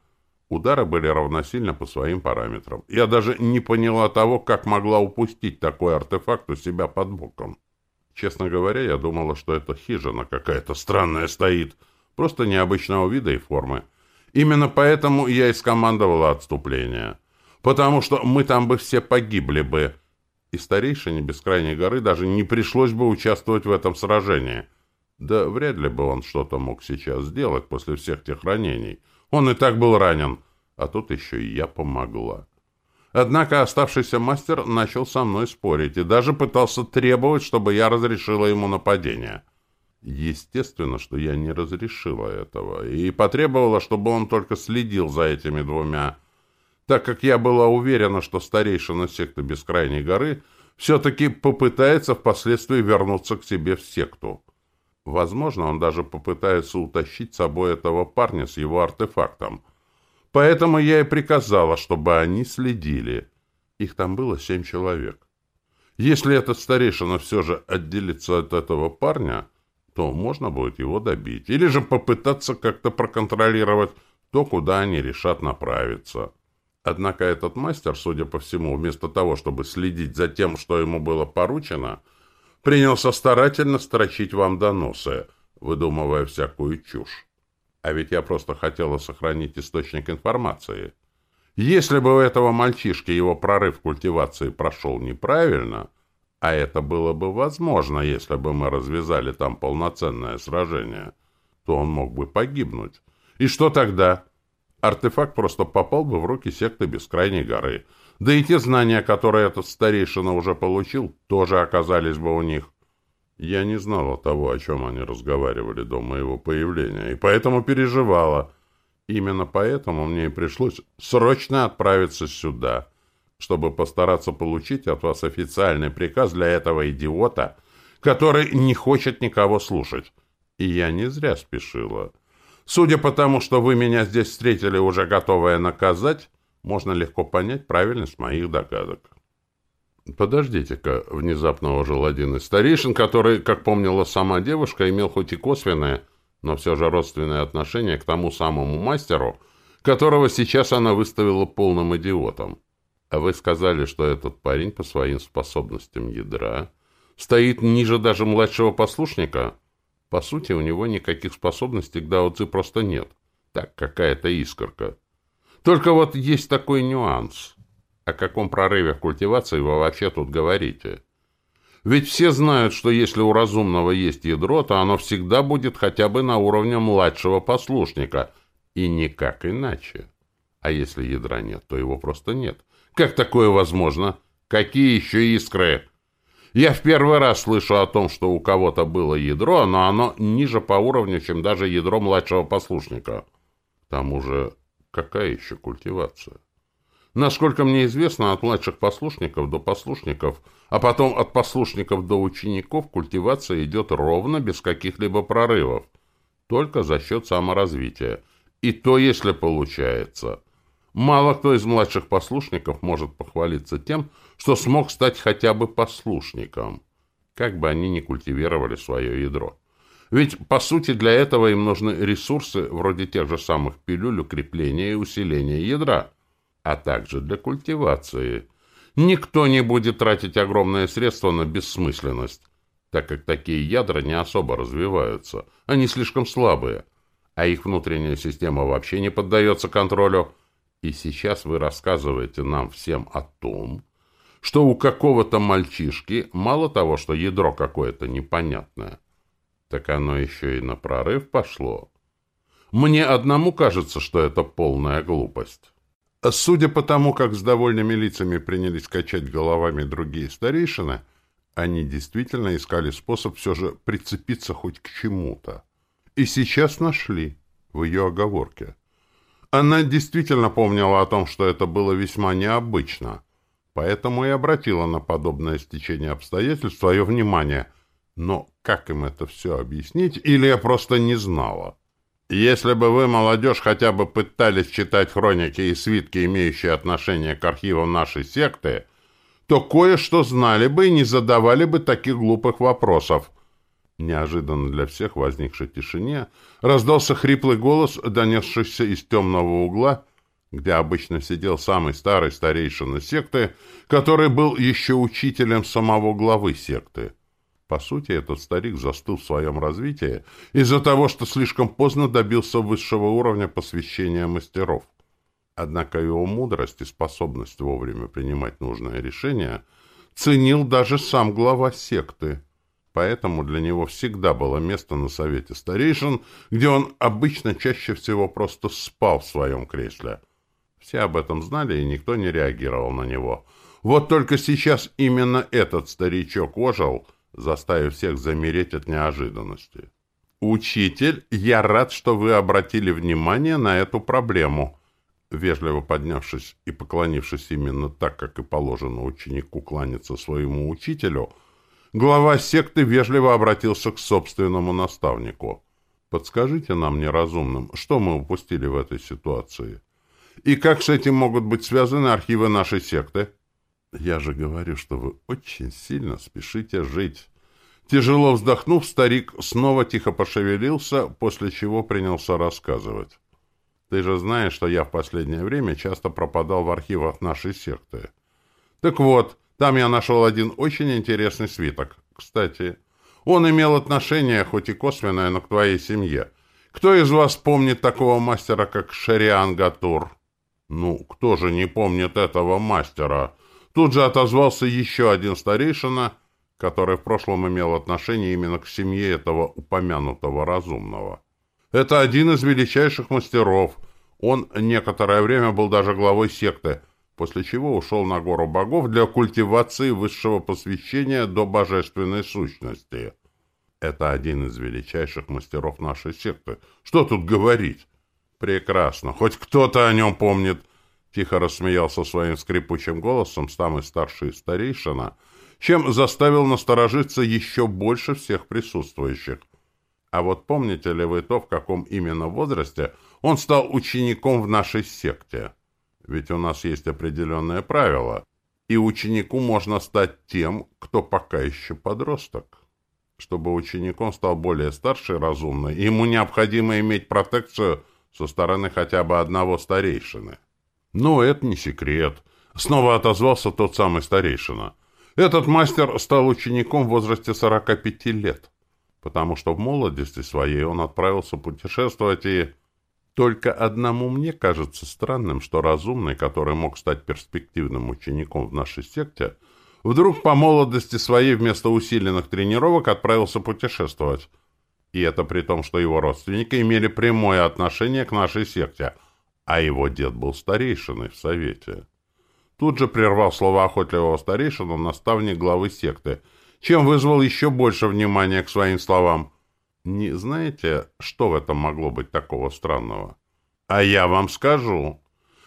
Удары были равносильны по своим параметрам. Я даже не поняла того, как могла упустить такой артефакт у себя под боком. Честно говоря, я думала, что это хижина какая-то странная стоит, просто необычного вида и формы. Именно поэтому я и скомандовала отступление. Потому что мы там бы все погибли бы. И старейшине Бескрайней горы даже не пришлось бы участвовать в этом сражении. Да вряд ли бы он что-то мог сейчас сделать после всех тех ранений. Он и так был ранен, а тут еще и я помогла. Однако оставшийся мастер начал со мной спорить и даже пытался требовать, чтобы я разрешила ему нападение. Естественно, что я не разрешила этого и потребовала, чтобы он только следил за этими двумя, так как я была уверена, что старейшина секты Бескрайней горы все-таки попытается впоследствии вернуться к себе в секту. Возможно, он даже попытается утащить с собой этого парня с его артефактом. Поэтому я и приказала, чтобы они следили. Их там было семь человек. Если этот старейшина все же отделится от этого парня, то можно будет его добить. Или же попытаться как-то проконтролировать то, куда они решат направиться. Однако этот мастер, судя по всему, вместо того, чтобы следить за тем, что ему было поручено, принялся старательно строчить вам доносы, выдумывая всякую чушь. А ведь я просто хотела сохранить источник информации. Если бы у этого мальчишки его прорыв культивации прошел неправильно, а это было бы возможно, если бы мы развязали там полноценное сражение, то он мог бы погибнуть. И что тогда? Артефакт просто попал бы в руки секты Бескрайней горы — да и те знания, которые этот старейшина уже получил, тоже оказались бы у них. Я не знала того, о чем они разговаривали до моего появления, и поэтому переживала. Именно поэтому мне и пришлось срочно отправиться сюда, чтобы постараться получить от вас официальный приказ для этого идиота, который не хочет никого слушать. И я не зря спешила. Судя по тому, что вы меня здесь встретили уже готовая наказать, можно легко понять правильность моих догадок. «Подождите-ка», — внезапно ожил один из старейшин, который, как помнила сама девушка, имел хоть и косвенное, но все же родственное отношение к тому самому мастеру, которого сейчас она выставила полным идиотом. А вы сказали, что этот парень по своим способностям ядра стоит ниже даже младшего послушника? По сути, у него никаких способностей к даоци просто нет. Так, какая-то искорка. Только вот есть такой нюанс. О каком прорыве в культивации вы вообще тут говорите? Ведь все знают, что если у разумного есть ядро, то оно всегда будет хотя бы на уровне младшего послушника, и никак иначе. А если ядра нет, то его просто нет. Как такое возможно? Какие еще искры? Я в первый раз слышу о том, что у кого-то было ядро, но оно ниже по уровню, чем даже ядро младшего послушника. К тому же Какая еще культивация? Насколько мне известно, от младших послушников до послушников, а потом от послушников до учеников культивация идет ровно, без каких-либо прорывов, только за счет саморазвития. И то, если получается. Мало кто из младших послушников может похвалиться тем, что смог стать хотя бы послушником, как бы они ни культивировали свое ядро. Ведь, по сути, для этого им нужны ресурсы, вроде тех же самых пилюль, укрепления и усиления ядра, а также для культивации. Никто не будет тратить огромные средства на бессмысленность, так как такие ядра не особо развиваются, они слишком слабые, а их внутренняя система вообще не поддается контролю. И сейчас вы рассказываете нам всем о том, что у какого-то мальчишки мало того, что ядро какое-то непонятное – так оно еще и на прорыв пошло. Мне одному кажется, что это полная глупость. Судя по тому, как с довольными лицами принялись качать головами другие старейшины, они действительно искали способ все же прицепиться хоть к чему-то. И сейчас нашли в ее оговорке. Она действительно помнила о том, что это было весьма необычно, поэтому и обратила на подобное стечение обстоятельств свое внимание. Но как им это все объяснить, или я просто не знала? Если бы вы, молодежь, хотя бы пытались читать хроники и свитки, имеющие отношение к архивам нашей секты, то кое-что знали бы и не задавали бы таких глупых вопросов. Неожиданно для всех возникшей тишине раздался хриплый голос, донесшийся из темного угла, где обычно сидел самый старый старейшина секты, который был еще учителем самого главы секты. По сути, этот старик застыл в своем развитии из-за того, что слишком поздно добился высшего уровня посвящения мастеров. Однако его мудрость и способность вовремя принимать нужное решение ценил даже сам глава секты. Поэтому для него всегда было место на совете старейшин, где он обычно чаще всего просто спал в своем кресле. Все об этом знали, и никто не реагировал на него. Вот только сейчас именно этот старичок ожил, заставив всех замереть от неожиданности. «Учитель, я рад, что вы обратили внимание на эту проблему», вежливо поднявшись и поклонившись именно так, как и положено ученику кланяться своему учителю, глава секты вежливо обратился к собственному наставнику. «Подскажите нам, неразумным, что мы упустили в этой ситуации? И как с этим могут быть связаны архивы нашей секты?» «Я же говорю, что вы очень сильно спешите жить». Тяжело вздохнув, старик снова тихо пошевелился, после чего принялся рассказывать. Ты же знаешь, что я в последнее время часто пропадал в архивах нашей секты. Так вот, там я нашел один очень интересный свиток. Кстати, он имел отношение, хоть и косвенное, но к твоей семье. Кто из вас помнит такого мастера, как Шариан Гатур? Ну, кто же не помнит этого мастера? Тут же отозвался еще один старейшина, который в прошлом имел отношение именно к семье этого упомянутого разумного. Это один из величайших мастеров. Он некоторое время был даже главой секты, после чего ушел на гору богов для культивации высшего посвящения до божественной сущности. Это один из величайших мастеров нашей секты. Что тут говорить? Прекрасно. Хоть кто-то о нем помнит. Тихо рассмеялся своим скрипучим голосом самый старший старейшина, чем заставил насторожиться еще больше всех присутствующих. А вот помните ли вы то, в каком именно возрасте он стал учеником в нашей секте? Ведь у нас есть определенные правила, и ученику можно стать тем, кто пока еще подросток. Чтобы учеником стал более старший и разумный, ему необходимо иметь протекцию со стороны хотя бы одного старейшины. Ну, это не секрет. Снова отозвался тот самый старейшина. Этот мастер стал учеником в возрасте 45 лет потому что в молодости своей он отправился путешествовать и... Только одному мне кажется странным, что разумный, который мог стать перспективным учеником в нашей секте, вдруг по молодости своей вместо усиленных тренировок отправился путешествовать. И это при том, что его родственники имели прямое отношение к нашей секте, а его дед был старейшиной в совете. Тут же прервал слова охотливого старейшина наставник главы секты — чем вызвал еще больше внимания к своим словам. Не знаете, что в этом могло быть такого странного? А я вам скажу.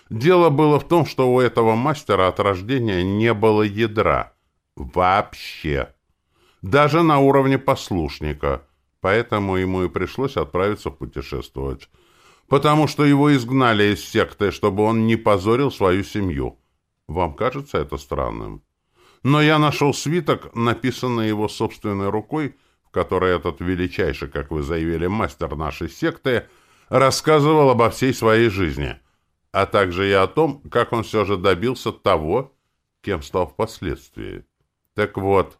Дело было в том, что у этого мастера от рождения не было ядра. Вообще. Даже на уровне послушника. Поэтому ему и пришлось отправиться путешествовать. Потому что его изгнали из секты, чтобы он не позорил свою семью. Вам кажется это странным? но я нашел свиток, написанный его собственной рукой, в которой этот величайший, как вы заявили, мастер нашей секты, рассказывал обо всей своей жизни, а также и о том, как он все же добился того, кем стал впоследствии. Так вот,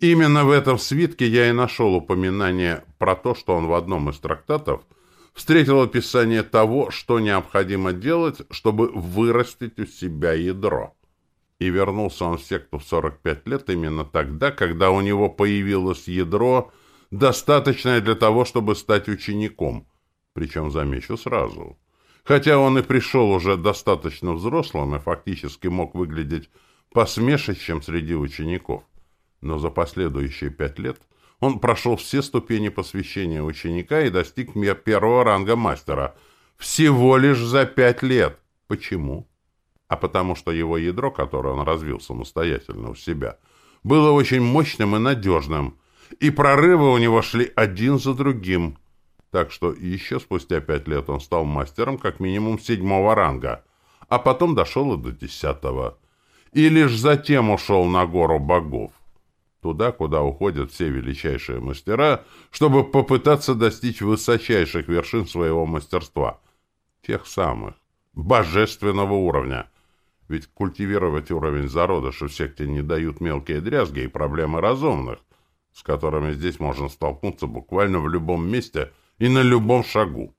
именно в этом свитке я и нашел упоминание про то, что он в одном из трактатов встретил описание того, что необходимо делать, чтобы вырастить у себя ядро. И вернулся он в секту в 45 лет именно тогда, когда у него появилось ядро, достаточное для того, чтобы стать учеником. Причем, замечу сразу. Хотя он и пришел уже достаточно взрослым и фактически мог выглядеть посмешищем среди учеников. Но за последующие пять лет он прошел все ступени посвящения ученика и достиг первого ранга мастера. Всего лишь за пять лет. Почему? А потому что его ядро, которое он развил самостоятельно у себя, было очень мощным и надежным, и прорывы у него шли один за другим. Так что еще спустя пять лет он стал мастером как минимум седьмого ранга, а потом дошел и до десятого. И лишь затем ушел на гору богов туда, куда уходят все величайшие мастера, чтобы попытаться достичь высочайших вершин своего мастерства. Тех самых. Божественного уровня. Ведь культивировать уровень зародыша в секте не дают мелкие дрязги и проблемы разумных, с которыми здесь можно столкнуться буквально в любом месте и на любом шагу.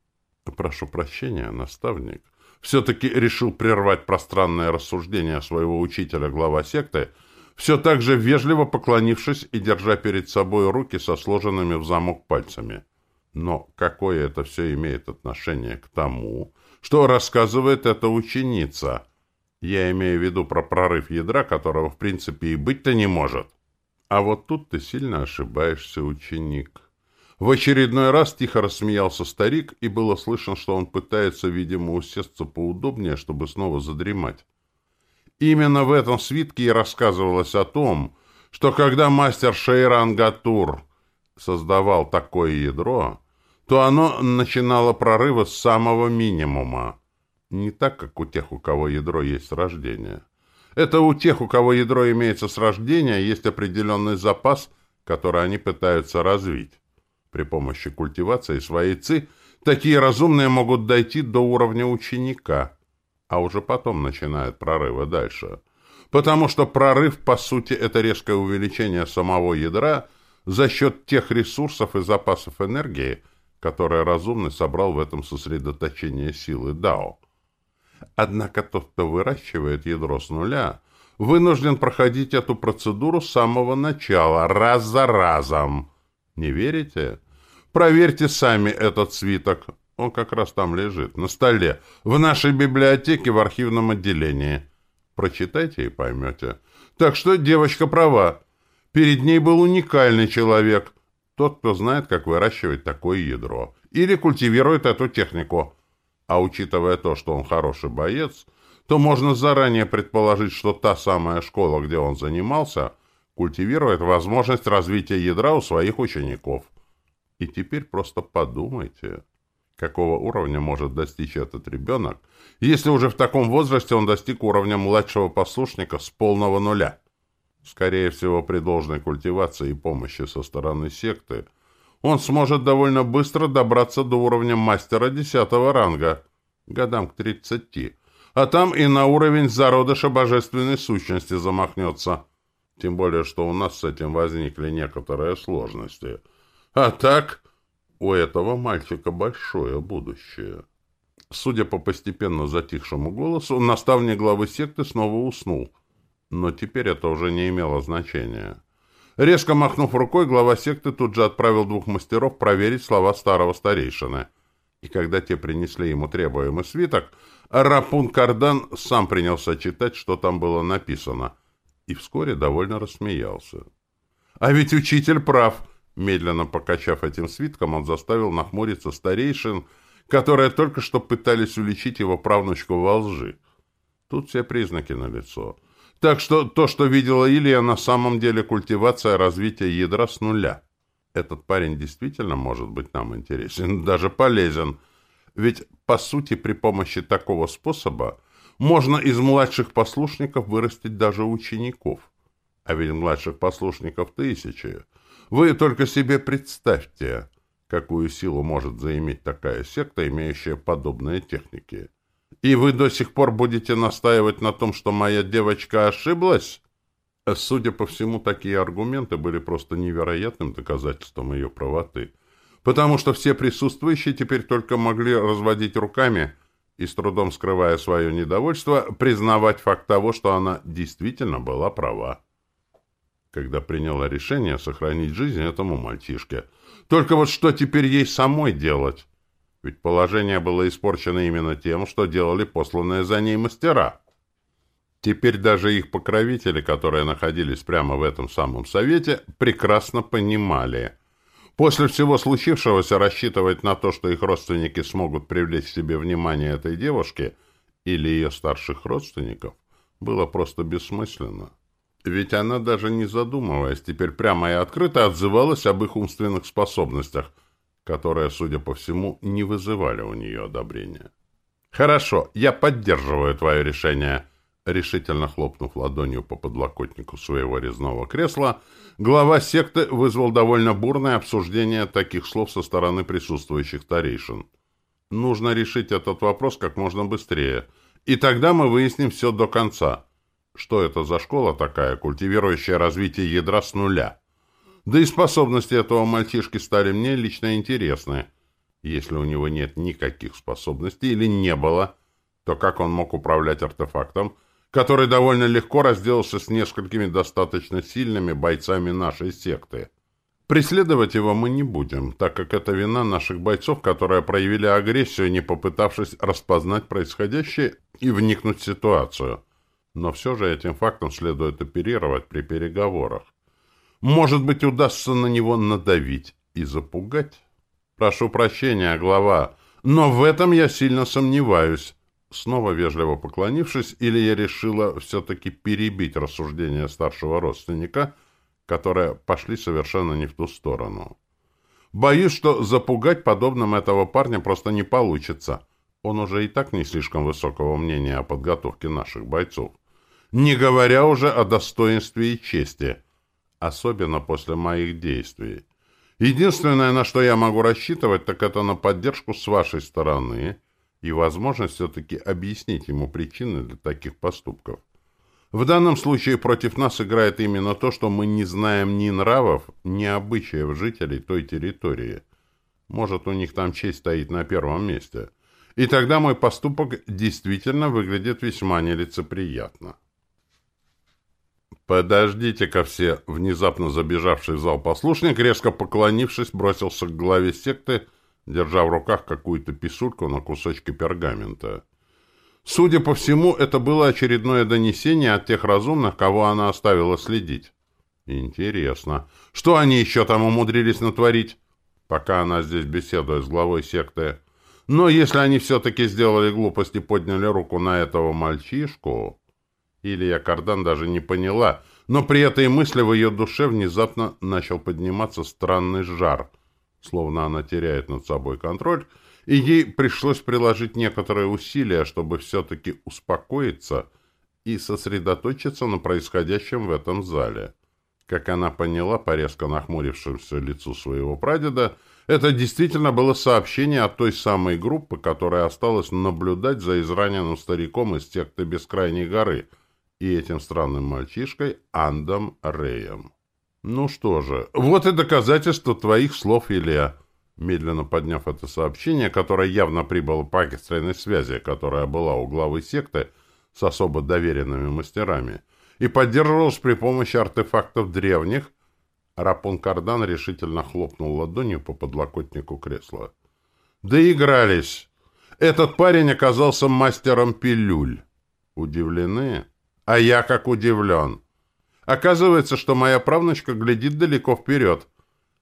Прошу прощения, наставник. Все-таки решил прервать пространное рассуждение своего учителя глава секты — все так же вежливо поклонившись и держа перед собой руки со сложенными в замок пальцами. Но какое это все имеет отношение к тому, что рассказывает эта ученица? Я имею в виду про прорыв ядра, которого в принципе и быть-то не может. А вот тут ты сильно ошибаешься, ученик. В очередной раз тихо рассмеялся старик, и было слышно, что он пытается, видимо, усесться поудобнее, чтобы снова задремать. Именно в этом свитке и рассказывалось о том, что когда мастер Шейран Гатур создавал такое ядро, то оно начинало прорывы с самого минимума. Не так, как у тех, у кого ядро есть с рождения. Это у тех, у кого ядро имеется с рождения, есть определенный запас, который они пытаются развить. При помощи культивации своей ци такие разумные могут дойти до уровня ученика – а уже потом начинают прорывы дальше. Потому что прорыв, по сути, это резкое увеличение самого ядра за счет тех ресурсов и запасов энергии, которые разумный собрал в этом сосредоточении силы Дао. Однако тот, кто выращивает ядро с нуля, вынужден проходить эту процедуру с самого начала, раз за разом. Не верите? Проверьте сами этот свиток. Он как раз там лежит, на столе, в нашей библиотеке в архивном отделении. Прочитайте и поймете. Так что девочка права. Перед ней был уникальный человек. Тот, кто знает, как выращивать такое ядро. Или культивирует эту технику. А учитывая то, что он хороший боец, то можно заранее предположить, что та самая школа, где он занимался, культивирует возможность развития ядра у своих учеников. И теперь просто подумайте какого уровня может достичь этот ребенок, если уже в таком возрасте он достиг уровня младшего послушника с полного нуля. Скорее всего, при должной культивации и помощи со стороны секты, он сможет довольно быстро добраться до уровня мастера десятого ранга, годам к тридцати, а там и на уровень зародыша божественной сущности замахнется. Тем более, что у нас с этим возникли некоторые сложности. А так у этого мальчика большое будущее. Судя по постепенно затихшему голосу, наставник главы секты снова уснул. Но теперь это уже не имело значения. Резко махнув рукой, глава секты тут же отправил двух мастеров проверить слова старого старейшины. И когда те принесли ему требуемый свиток, Рапун Кардан сам принялся читать, что там было написано. И вскоре довольно рассмеялся. «А ведь учитель прав!» Медленно покачав этим свитком, он заставил нахмуриться старейшин, которые только что пытались уличить его правнучку во лжи. Тут все признаки налицо. Так что то, что видела Илья, на самом деле культивация развития ядра с нуля. Этот парень действительно может быть нам интересен, даже полезен. Ведь, по сути, при помощи такого способа можно из младших послушников вырастить даже учеников. А ведь младших послушников тысячи. Вы только себе представьте, какую силу может заиметь такая секта, имеющая подобные техники. И вы до сих пор будете настаивать на том, что моя девочка ошиблась? Судя по всему, такие аргументы были просто невероятным доказательством ее правоты, потому что все присутствующие теперь только могли разводить руками и, с трудом скрывая свое недовольство, признавать факт того, что она действительно была права когда приняла решение сохранить жизнь этому мальчишке. Только вот что теперь ей самой делать? Ведь положение было испорчено именно тем, что делали посланные за ней мастера. Теперь даже их покровители, которые находились прямо в этом самом совете, прекрасно понимали. После всего случившегося рассчитывать на то, что их родственники смогут привлечь к себе внимание этой девушки или ее старших родственников, было просто бессмысленно. Ведь она, даже не задумываясь, теперь прямо и открыто отзывалась об их умственных способностях, которые, судя по всему, не вызывали у нее одобрения. «Хорошо, я поддерживаю твое решение», решительно хлопнув ладонью по подлокотнику своего резного кресла, глава секты вызвал довольно бурное обсуждение таких слов со стороны присутствующих старейшин. Нужно решить этот вопрос как можно быстрее, и тогда мы выясним все до конца. Что это за школа такая, культивирующая развитие ядра с нуля? Да и способности этого мальчишки стали мне лично интересны. Если у него нет никаких способностей или не было, то как он мог управлять артефактом, который довольно легко разделался с несколькими достаточно сильными бойцами нашей секты. Преследовать его мы не будем, так как это вина наших бойцов, которые проявили агрессию, не попытавшись распознать происходящее и вникнуть в ситуацию. Но все же этим фактом следует оперировать при переговорах. Может быть, удастся на него надавить и запугать? Прошу прощения, глава, но в этом я сильно сомневаюсь. Снова вежливо поклонившись, или я решила все-таки перебить рассуждения старшего родственника, которые пошли совершенно не в ту сторону. Боюсь, что запугать подобным этого парня просто не получится. Он уже и так не слишком высокого мнения о подготовке наших бойцов. Не говоря уже о достоинстве и чести, особенно после моих действий. Единственное, на что я могу рассчитывать, так это на поддержку с вашей стороны – и возможность все-таки объяснить ему причины для таких поступков. В данном случае против нас играет именно то, что мы не знаем ни нравов, ни обычаев жителей той территории. Может, у них там честь стоит на первом месте. И тогда мой поступок действительно выглядит весьма нелицеприятно. «Подождите-ка все!» Внезапно забежавший в зал послушник, резко поклонившись, бросился к главе секты – держа в руках какую-то писульку на кусочке пергамента. Судя по всему, это было очередное донесение от тех разумных, кого она оставила следить. Интересно, что они еще там умудрились натворить, пока она здесь беседует с главой секты? Но если они все-таки сделали глупость и подняли руку на этого мальчишку... Илья Кардан даже не поняла, но при этой мысли в ее душе внезапно начал подниматься странный жар — словно она теряет над собой контроль, и ей пришлось приложить некоторые усилия, чтобы все-таки успокоиться и сосредоточиться на происходящем в этом зале. Как она поняла по резко нахмурившемуся лицу своего прадеда, это действительно было сообщение от той самой группы, которая осталась наблюдать за израненным стариком из секты Бескрайней горы и этим странным мальчишкой Андом Реем. «Ну что же, вот и доказательство твоих слов, Илья». Медленно подняв это сообщение, которое явно прибыло по экстренной связи, которая была у главы секты с особо доверенными мастерами, и поддерживалась при помощи артефактов древних, Рапон Кардан решительно хлопнул ладонью по подлокотнику кресла. «Доигрались! Этот парень оказался мастером пилюль. Удивлены? А я как удивлен!» Оказывается, что моя правнучка глядит далеко вперед.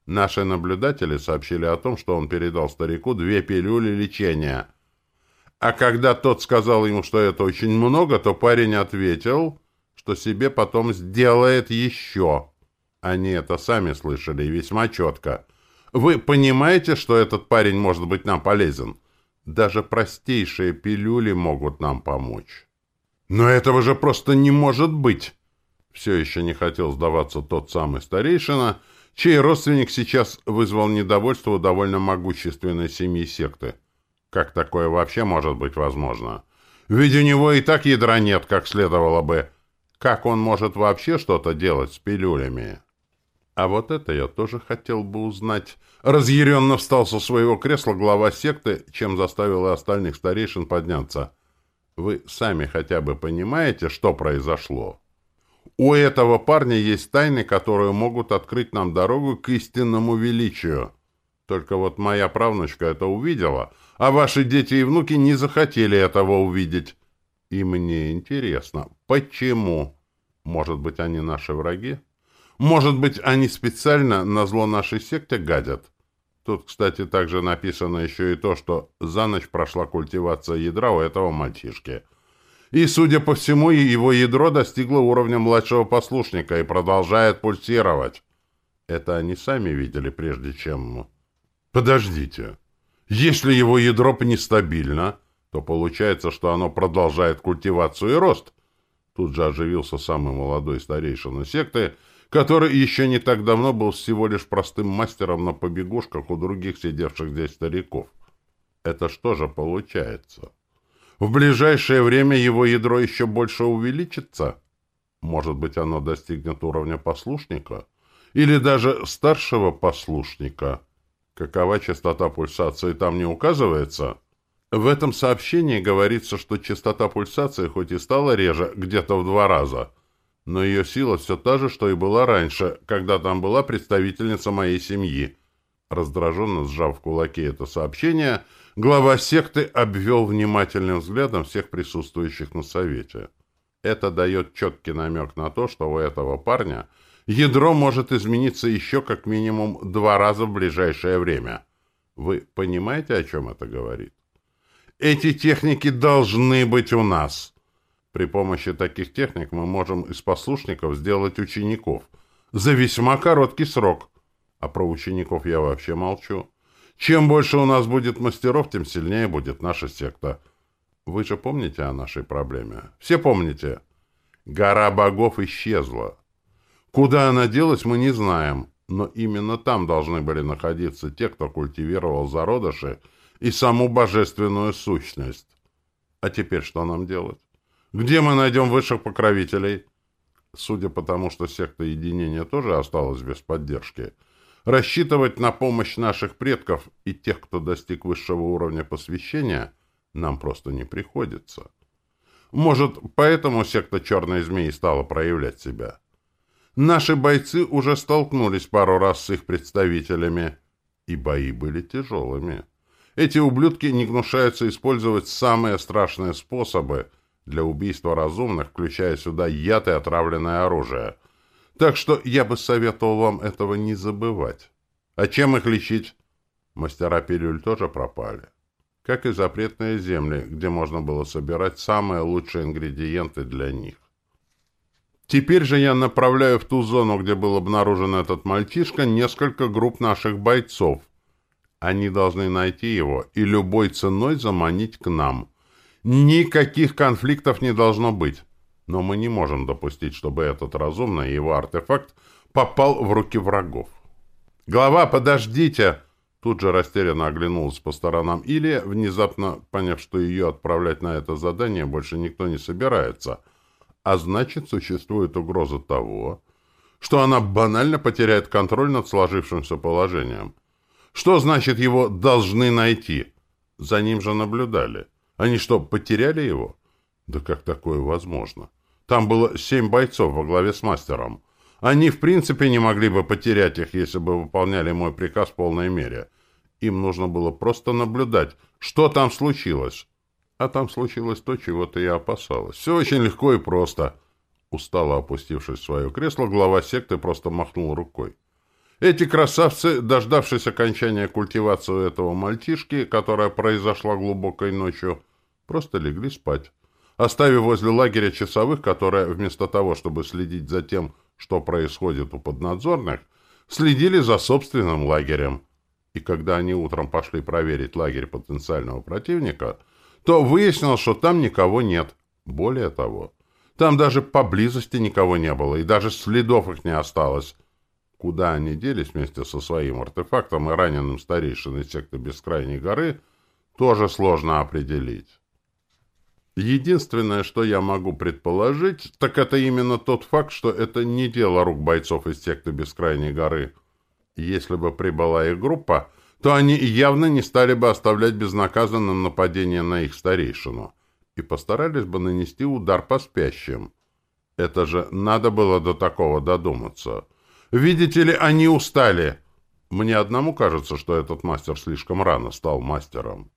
Наши наблюдатели сообщили о том, что он передал старику две пилюли лечения. А когда тот сказал ему, что это очень много, то парень ответил, что себе потом сделает еще. Они это сами слышали и весьма четко. Вы понимаете, что этот парень может быть нам полезен? Даже простейшие пилюли могут нам помочь. Но этого же просто не может быть! Все еще не хотел сдаваться тот самый старейшина, чей родственник сейчас вызвал недовольство у довольно могущественной семьи секты. Как такое вообще может быть возможно? Ведь у него и так ядра нет, как следовало бы. Как он может вообще что-то делать с пилюлями? А вот это я тоже хотел бы узнать. Разъяренно встал со своего кресла глава секты, чем заставил и остальных старейшин подняться. Вы сами хотя бы понимаете, что произошло? У этого парня есть тайны, которые могут открыть нам дорогу к истинному величию. Только вот моя правнучка это увидела, а ваши дети и внуки не захотели этого увидеть. И мне интересно, почему? Может быть, они наши враги? Может быть, они специально на зло нашей секте гадят? Тут, кстати, также написано еще и то, что за ночь прошла культивация ядра у этого мальчишки. И, судя по всему, его ядро достигло уровня младшего послушника и продолжает пульсировать. Это они сами видели, прежде чем... Подождите. Если его ядро нестабильно, то получается, что оно продолжает культивацию и рост. Тут же оживился самый молодой старейшина секты, который еще не так давно был всего лишь простым мастером на побегушках у других сидевших здесь стариков. Это что же получается? В ближайшее время его ядро еще больше увеличится? Может быть, оно достигнет уровня послушника? Или даже старшего послушника? Какова частота пульсации там не указывается? В этом сообщении говорится, что частота пульсации хоть и стала реже, где-то в два раза, но ее сила все та же, что и была раньше, когда там была представительница моей семьи. Раздраженно сжав в кулаки это сообщение, глава секты обвел внимательным взглядом всех присутствующих на совете. Это дает четкий намек на то, что у этого парня ядро может измениться еще как минимум два раза в ближайшее время. Вы понимаете, о чем это говорит? Эти техники должны быть у нас. При помощи таких техник мы можем из послушников сделать учеников за весьма короткий срок. А про учеников я вообще молчу. Чем больше у нас будет мастеров, тем сильнее будет наша секта. Вы же помните о нашей проблеме? Все помните? Гора богов исчезла. Куда она делась, мы не знаем. Но именно там должны были находиться те, кто культивировал зародыши и саму божественную сущность. А теперь что нам делать? Где мы найдем высших покровителей? Судя по тому, что секта единения тоже осталась без поддержки, рассчитывать на помощь наших предков и тех, кто достиг высшего уровня посвящения, нам просто не приходится. Может, поэтому секта Черной Змеи стала проявлять себя? Наши бойцы уже столкнулись пару раз с их представителями, и бои были тяжелыми. Эти ублюдки не гнушаются использовать самые страшные способы для убийства разумных, включая сюда яд и отравленное оружие. Так что я бы советовал вам этого не забывать. А чем их лечить? Мастера пилюль тоже пропали. Как и запретные земли, где можно было собирать самые лучшие ингредиенты для них. Теперь же я направляю в ту зону, где был обнаружен этот мальчишка, несколько групп наших бойцов, они должны найти его и любой ценой заманить к нам. Никаких конфликтов не должно быть. Но мы не можем допустить, чтобы этот разумный его артефакт попал в руки врагов. «Глава, подождите!» Тут же растерянно оглянулась по сторонам Илья, внезапно поняв, что ее отправлять на это задание больше никто не собирается. А значит, существует угроза того, что она банально потеряет контроль над сложившимся положением. Что значит его «должны найти»? За ним же наблюдали. Они что, потеряли его? Да как такое возможно? Там было семь бойцов во главе с мастером. Они в принципе не могли бы потерять их, если бы выполняли мой приказ в полной мере. Им нужно было просто наблюдать, что там случилось. А там случилось то, чего ты и опасалась. Все очень легко и просто. Устало опустившись в свое кресло, глава секты просто махнул рукой. Эти красавцы, дождавшись окончания культивации этого мальчишки, которая произошла глубокой ночью, просто легли спать, оставив возле лагеря часовых, которые, вместо того, чтобы следить за тем, что происходит у поднадзорных, следили за собственным лагерем. И когда они утром пошли проверить лагерь потенциального противника, то выяснилось, что там никого нет. Более того, там даже поблизости никого не было, и даже следов их не осталось. Куда они делись вместе со своим артефактом и раненым старейшиной секты Бескрайней горы, тоже сложно определить. Единственное, что я могу предположить, так это именно тот факт, что это не дело рук бойцов из секты Бескрайней горы. Если бы прибыла их группа, то они явно не стали бы оставлять безнаказанным нападение на их старейшину и постарались бы нанести удар по спящим. Это же надо было до такого додуматься. Видите ли, они устали. Мне одному кажется, что этот мастер слишком рано стал мастером.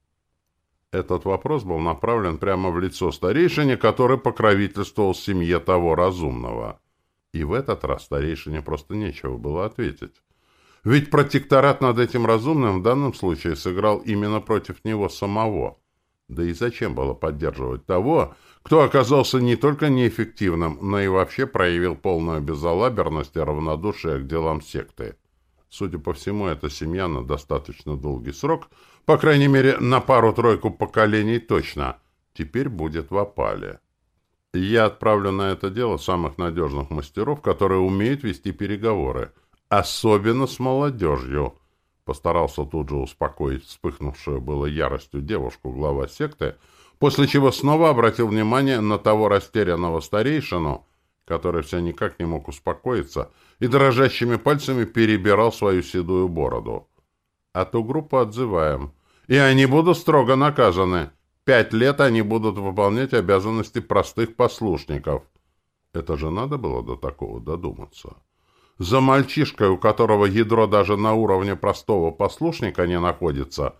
Этот вопрос был направлен прямо в лицо старейшине, который покровительствовал семье того разумного. И в этот раз старейшине просто нечего было ответить. Ведь протекторат над этим разумным в данном случае сыграл именно против него самого. Да и зачем было поддерживать того, кто оказался не только неэффективным, но и вообще проявил полную безалаберность и равнодушие к делам секты. Судя по всему, эта семья на достаточно долгий срок, по крайней мере, на пару-тройку поколений точно, теперь будет в опале. Я отправлю на это дело самых надежных мастеров, которые умеют вести переговоры, особенно с молодежью. Постарался тут же успокоить вспыхнувшую было яростью девушку глава секты, после чего снова обратил внимание на того растерянного старейшину, который все никак не мог успокоиться и дрожащими пальцами перебирал свою седую бороду. А ту группу отзываем. И они будут строго наказаны. Пять лет они будут выполнять обязанности простых послушников. Это же надо было до такого додуматься. За мальчишкой, у которого ядро даже на уровне простого послушника не находится,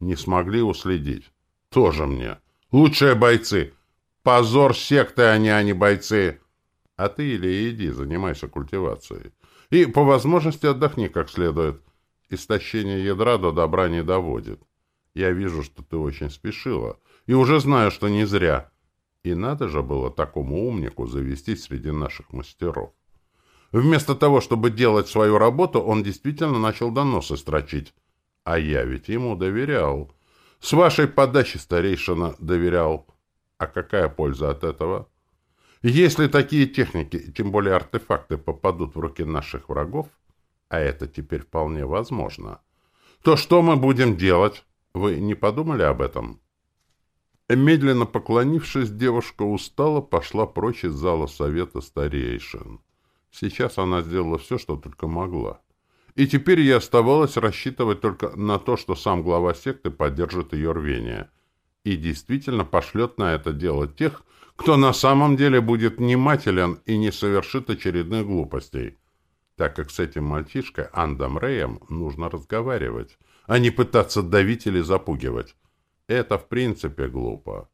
не смогли уследить. Тоже мне. Лучшие бойцы. Позор секты, они, а не бойцы. А ты или иди, занимайся культивацией. И по возможности отдохни как следует. Истощение ядра до добра не доводит. Я вижу, что ты очень спешила. И уже знаю, что не зря. И надо же было такому умнику завести среди наших мастеров. Вместо того, чтобы делать свою работу, он действительно начал доносы строчить. А я ведь ему доверял. С вашей подачи, старейшина, доверял. А какая польза от этого? Если такие техники, тем более артефакты, попадут в руки наших врагов, а это теперь вполне возможно, то что мы будем делать? Вы не подумали об этом? Медленно поклонившись, девушка устала, пошла прочь из зала совета старейшин. Сейчас она сделала все, что только могла. И теперь ей оставалось рассчитывать только на то, что сам глава секты поддержит ее рвение. И действительно пошлет на это дело тех, кто на самом деле будет внимателен и не совершит очередных глупостей. Так как с этим мальчишкой Андом Рэем нужно разговаривать, а не пытаться давить или запугивать. Это в принципе глупо.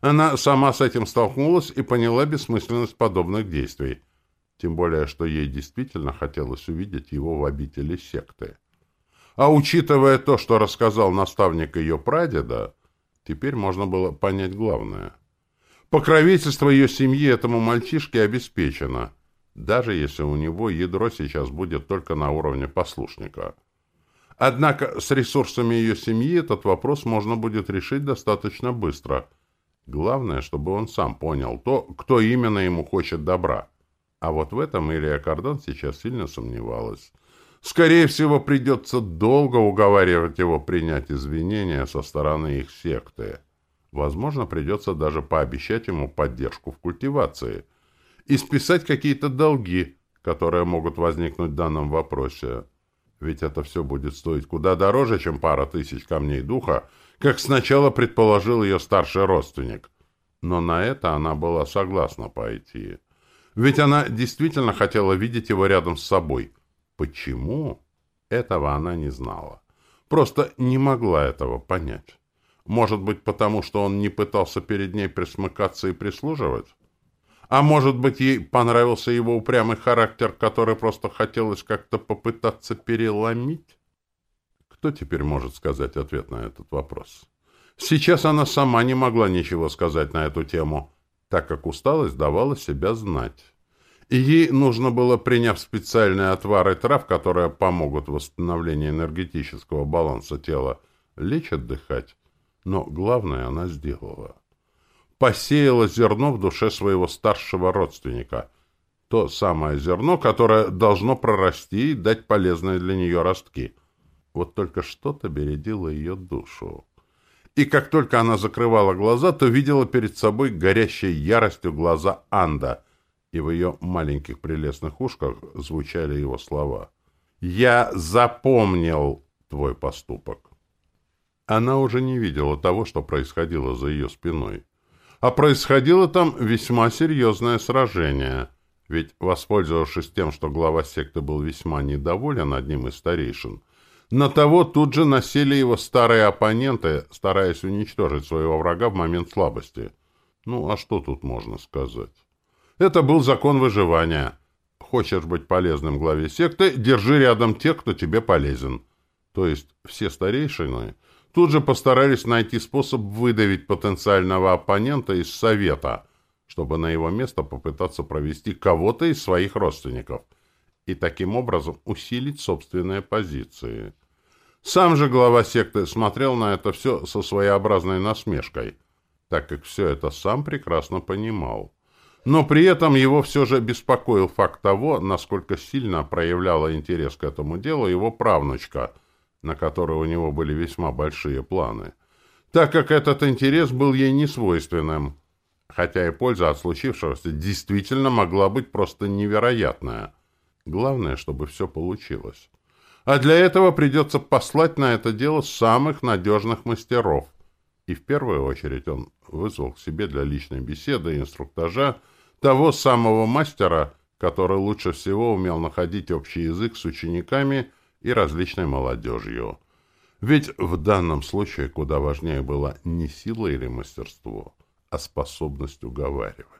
Она сама с этим столкнулась и поняла бессмысленность подобных действий. Тем более, что ей действительно хотелось увидеть его в обители секты. А учитывая то, что рассказал наставник ее прадеда, теперь можно было понять главное. Покровительство ее семьи этому мальчишке обеспечено, даже если у него ядро сейчас будет только на уровне послушника. Однако с ресурсами ее семьи этот вопрос можно будет решить достаточно быстро. Главное, чтобы он сам понял то, кто именно ему хочет добра. А вот в этом Илья Кардан сейчас сильно сомневалась. Скорее всего, придется долго уговаривать его принять извинения со стороны их секты. Возможно, придется даже пообещать ему поддержку в культивации и списать какие-то долги, которые могут возникнуть в данном вопросе. Ведь это все будет стоить куда дороже, чем пара тысяч камней духа, как сначала предположил ее старший родственник. Но на это она была согласна пойти. Ведь она действительно хотела видеть его рядом с собой. Почему? Этого она не знала. Просто не могла этого понять. Может быть, потому что он не пытался перед ней присмыкаться и прислуживать? А может быть, ей понравился его упрямый характер, который просто хотелось как-то попытаться переломить? Кто теперь может сказать ответ на этот вопрос? Сейчас она сама не могла ничего сказать на эту тему так как усталость давала себя знать. И ей нужно было, приняв специальные отвары трав, которые помогут в восстановлении энергетического баланса тела, лечь отдыхать. Но главное она сделала. Посеяла зерно в душе своего старшего родственника. То самое зерно, которое должно прорасти и дать полезные для нее ростки. Вот только что-то бередило ее душу и как только она закрывала глаза, то видела перед собой горящей яростью глаза Анда, и в ее маленьких прелестных ушках звучали его слова. «Я запомнил твой поступок». Она уже не видела того, что происходило за ее спиной. А происходило там весьма серьезное сражение. Ведь, воспользовавшись тем, что глава секты был весьма недоволен одним из старейшин, На того тут же насели его старые оппоненты, стараясь уничтожить своего врага в момент слабости. Ну, а что тут можно сказать? Это был закон выживания. Хочешь быть полезным главе секты, держи рядом тех, кто тебе полезен. То есть все старейшины тут же постарались найти способ выдавить потенциального оппонента из совета, чтобы на его место попытаться провести кого-то из своих родственников и таким образом усилить собственные позиции. Сам же глава секты смотрел на это все со своеобразной насмешкой, так как все это сам прекрасно понимал. Но при этом его все же беспокоил факт того, насколько сильно проявляла интерес к этому делу его правнучка, на которой у него были весьма большие планы, так как этот интерес был ей не свойственным, хотя и польза от случившегося действительно могла быть просто невероятная. Главное, чтобы все получилось. А для этого придется послать на это дело самых надежных мастеров. И в первую очередь он вызвал к себе для личной беседы и инструктажа того самого мастера, который лучше всего умел находить общий язык с учениками и различной молодежью. Ведь в данном случае куда важнее было не сила или мастерство, а способность уговаривать.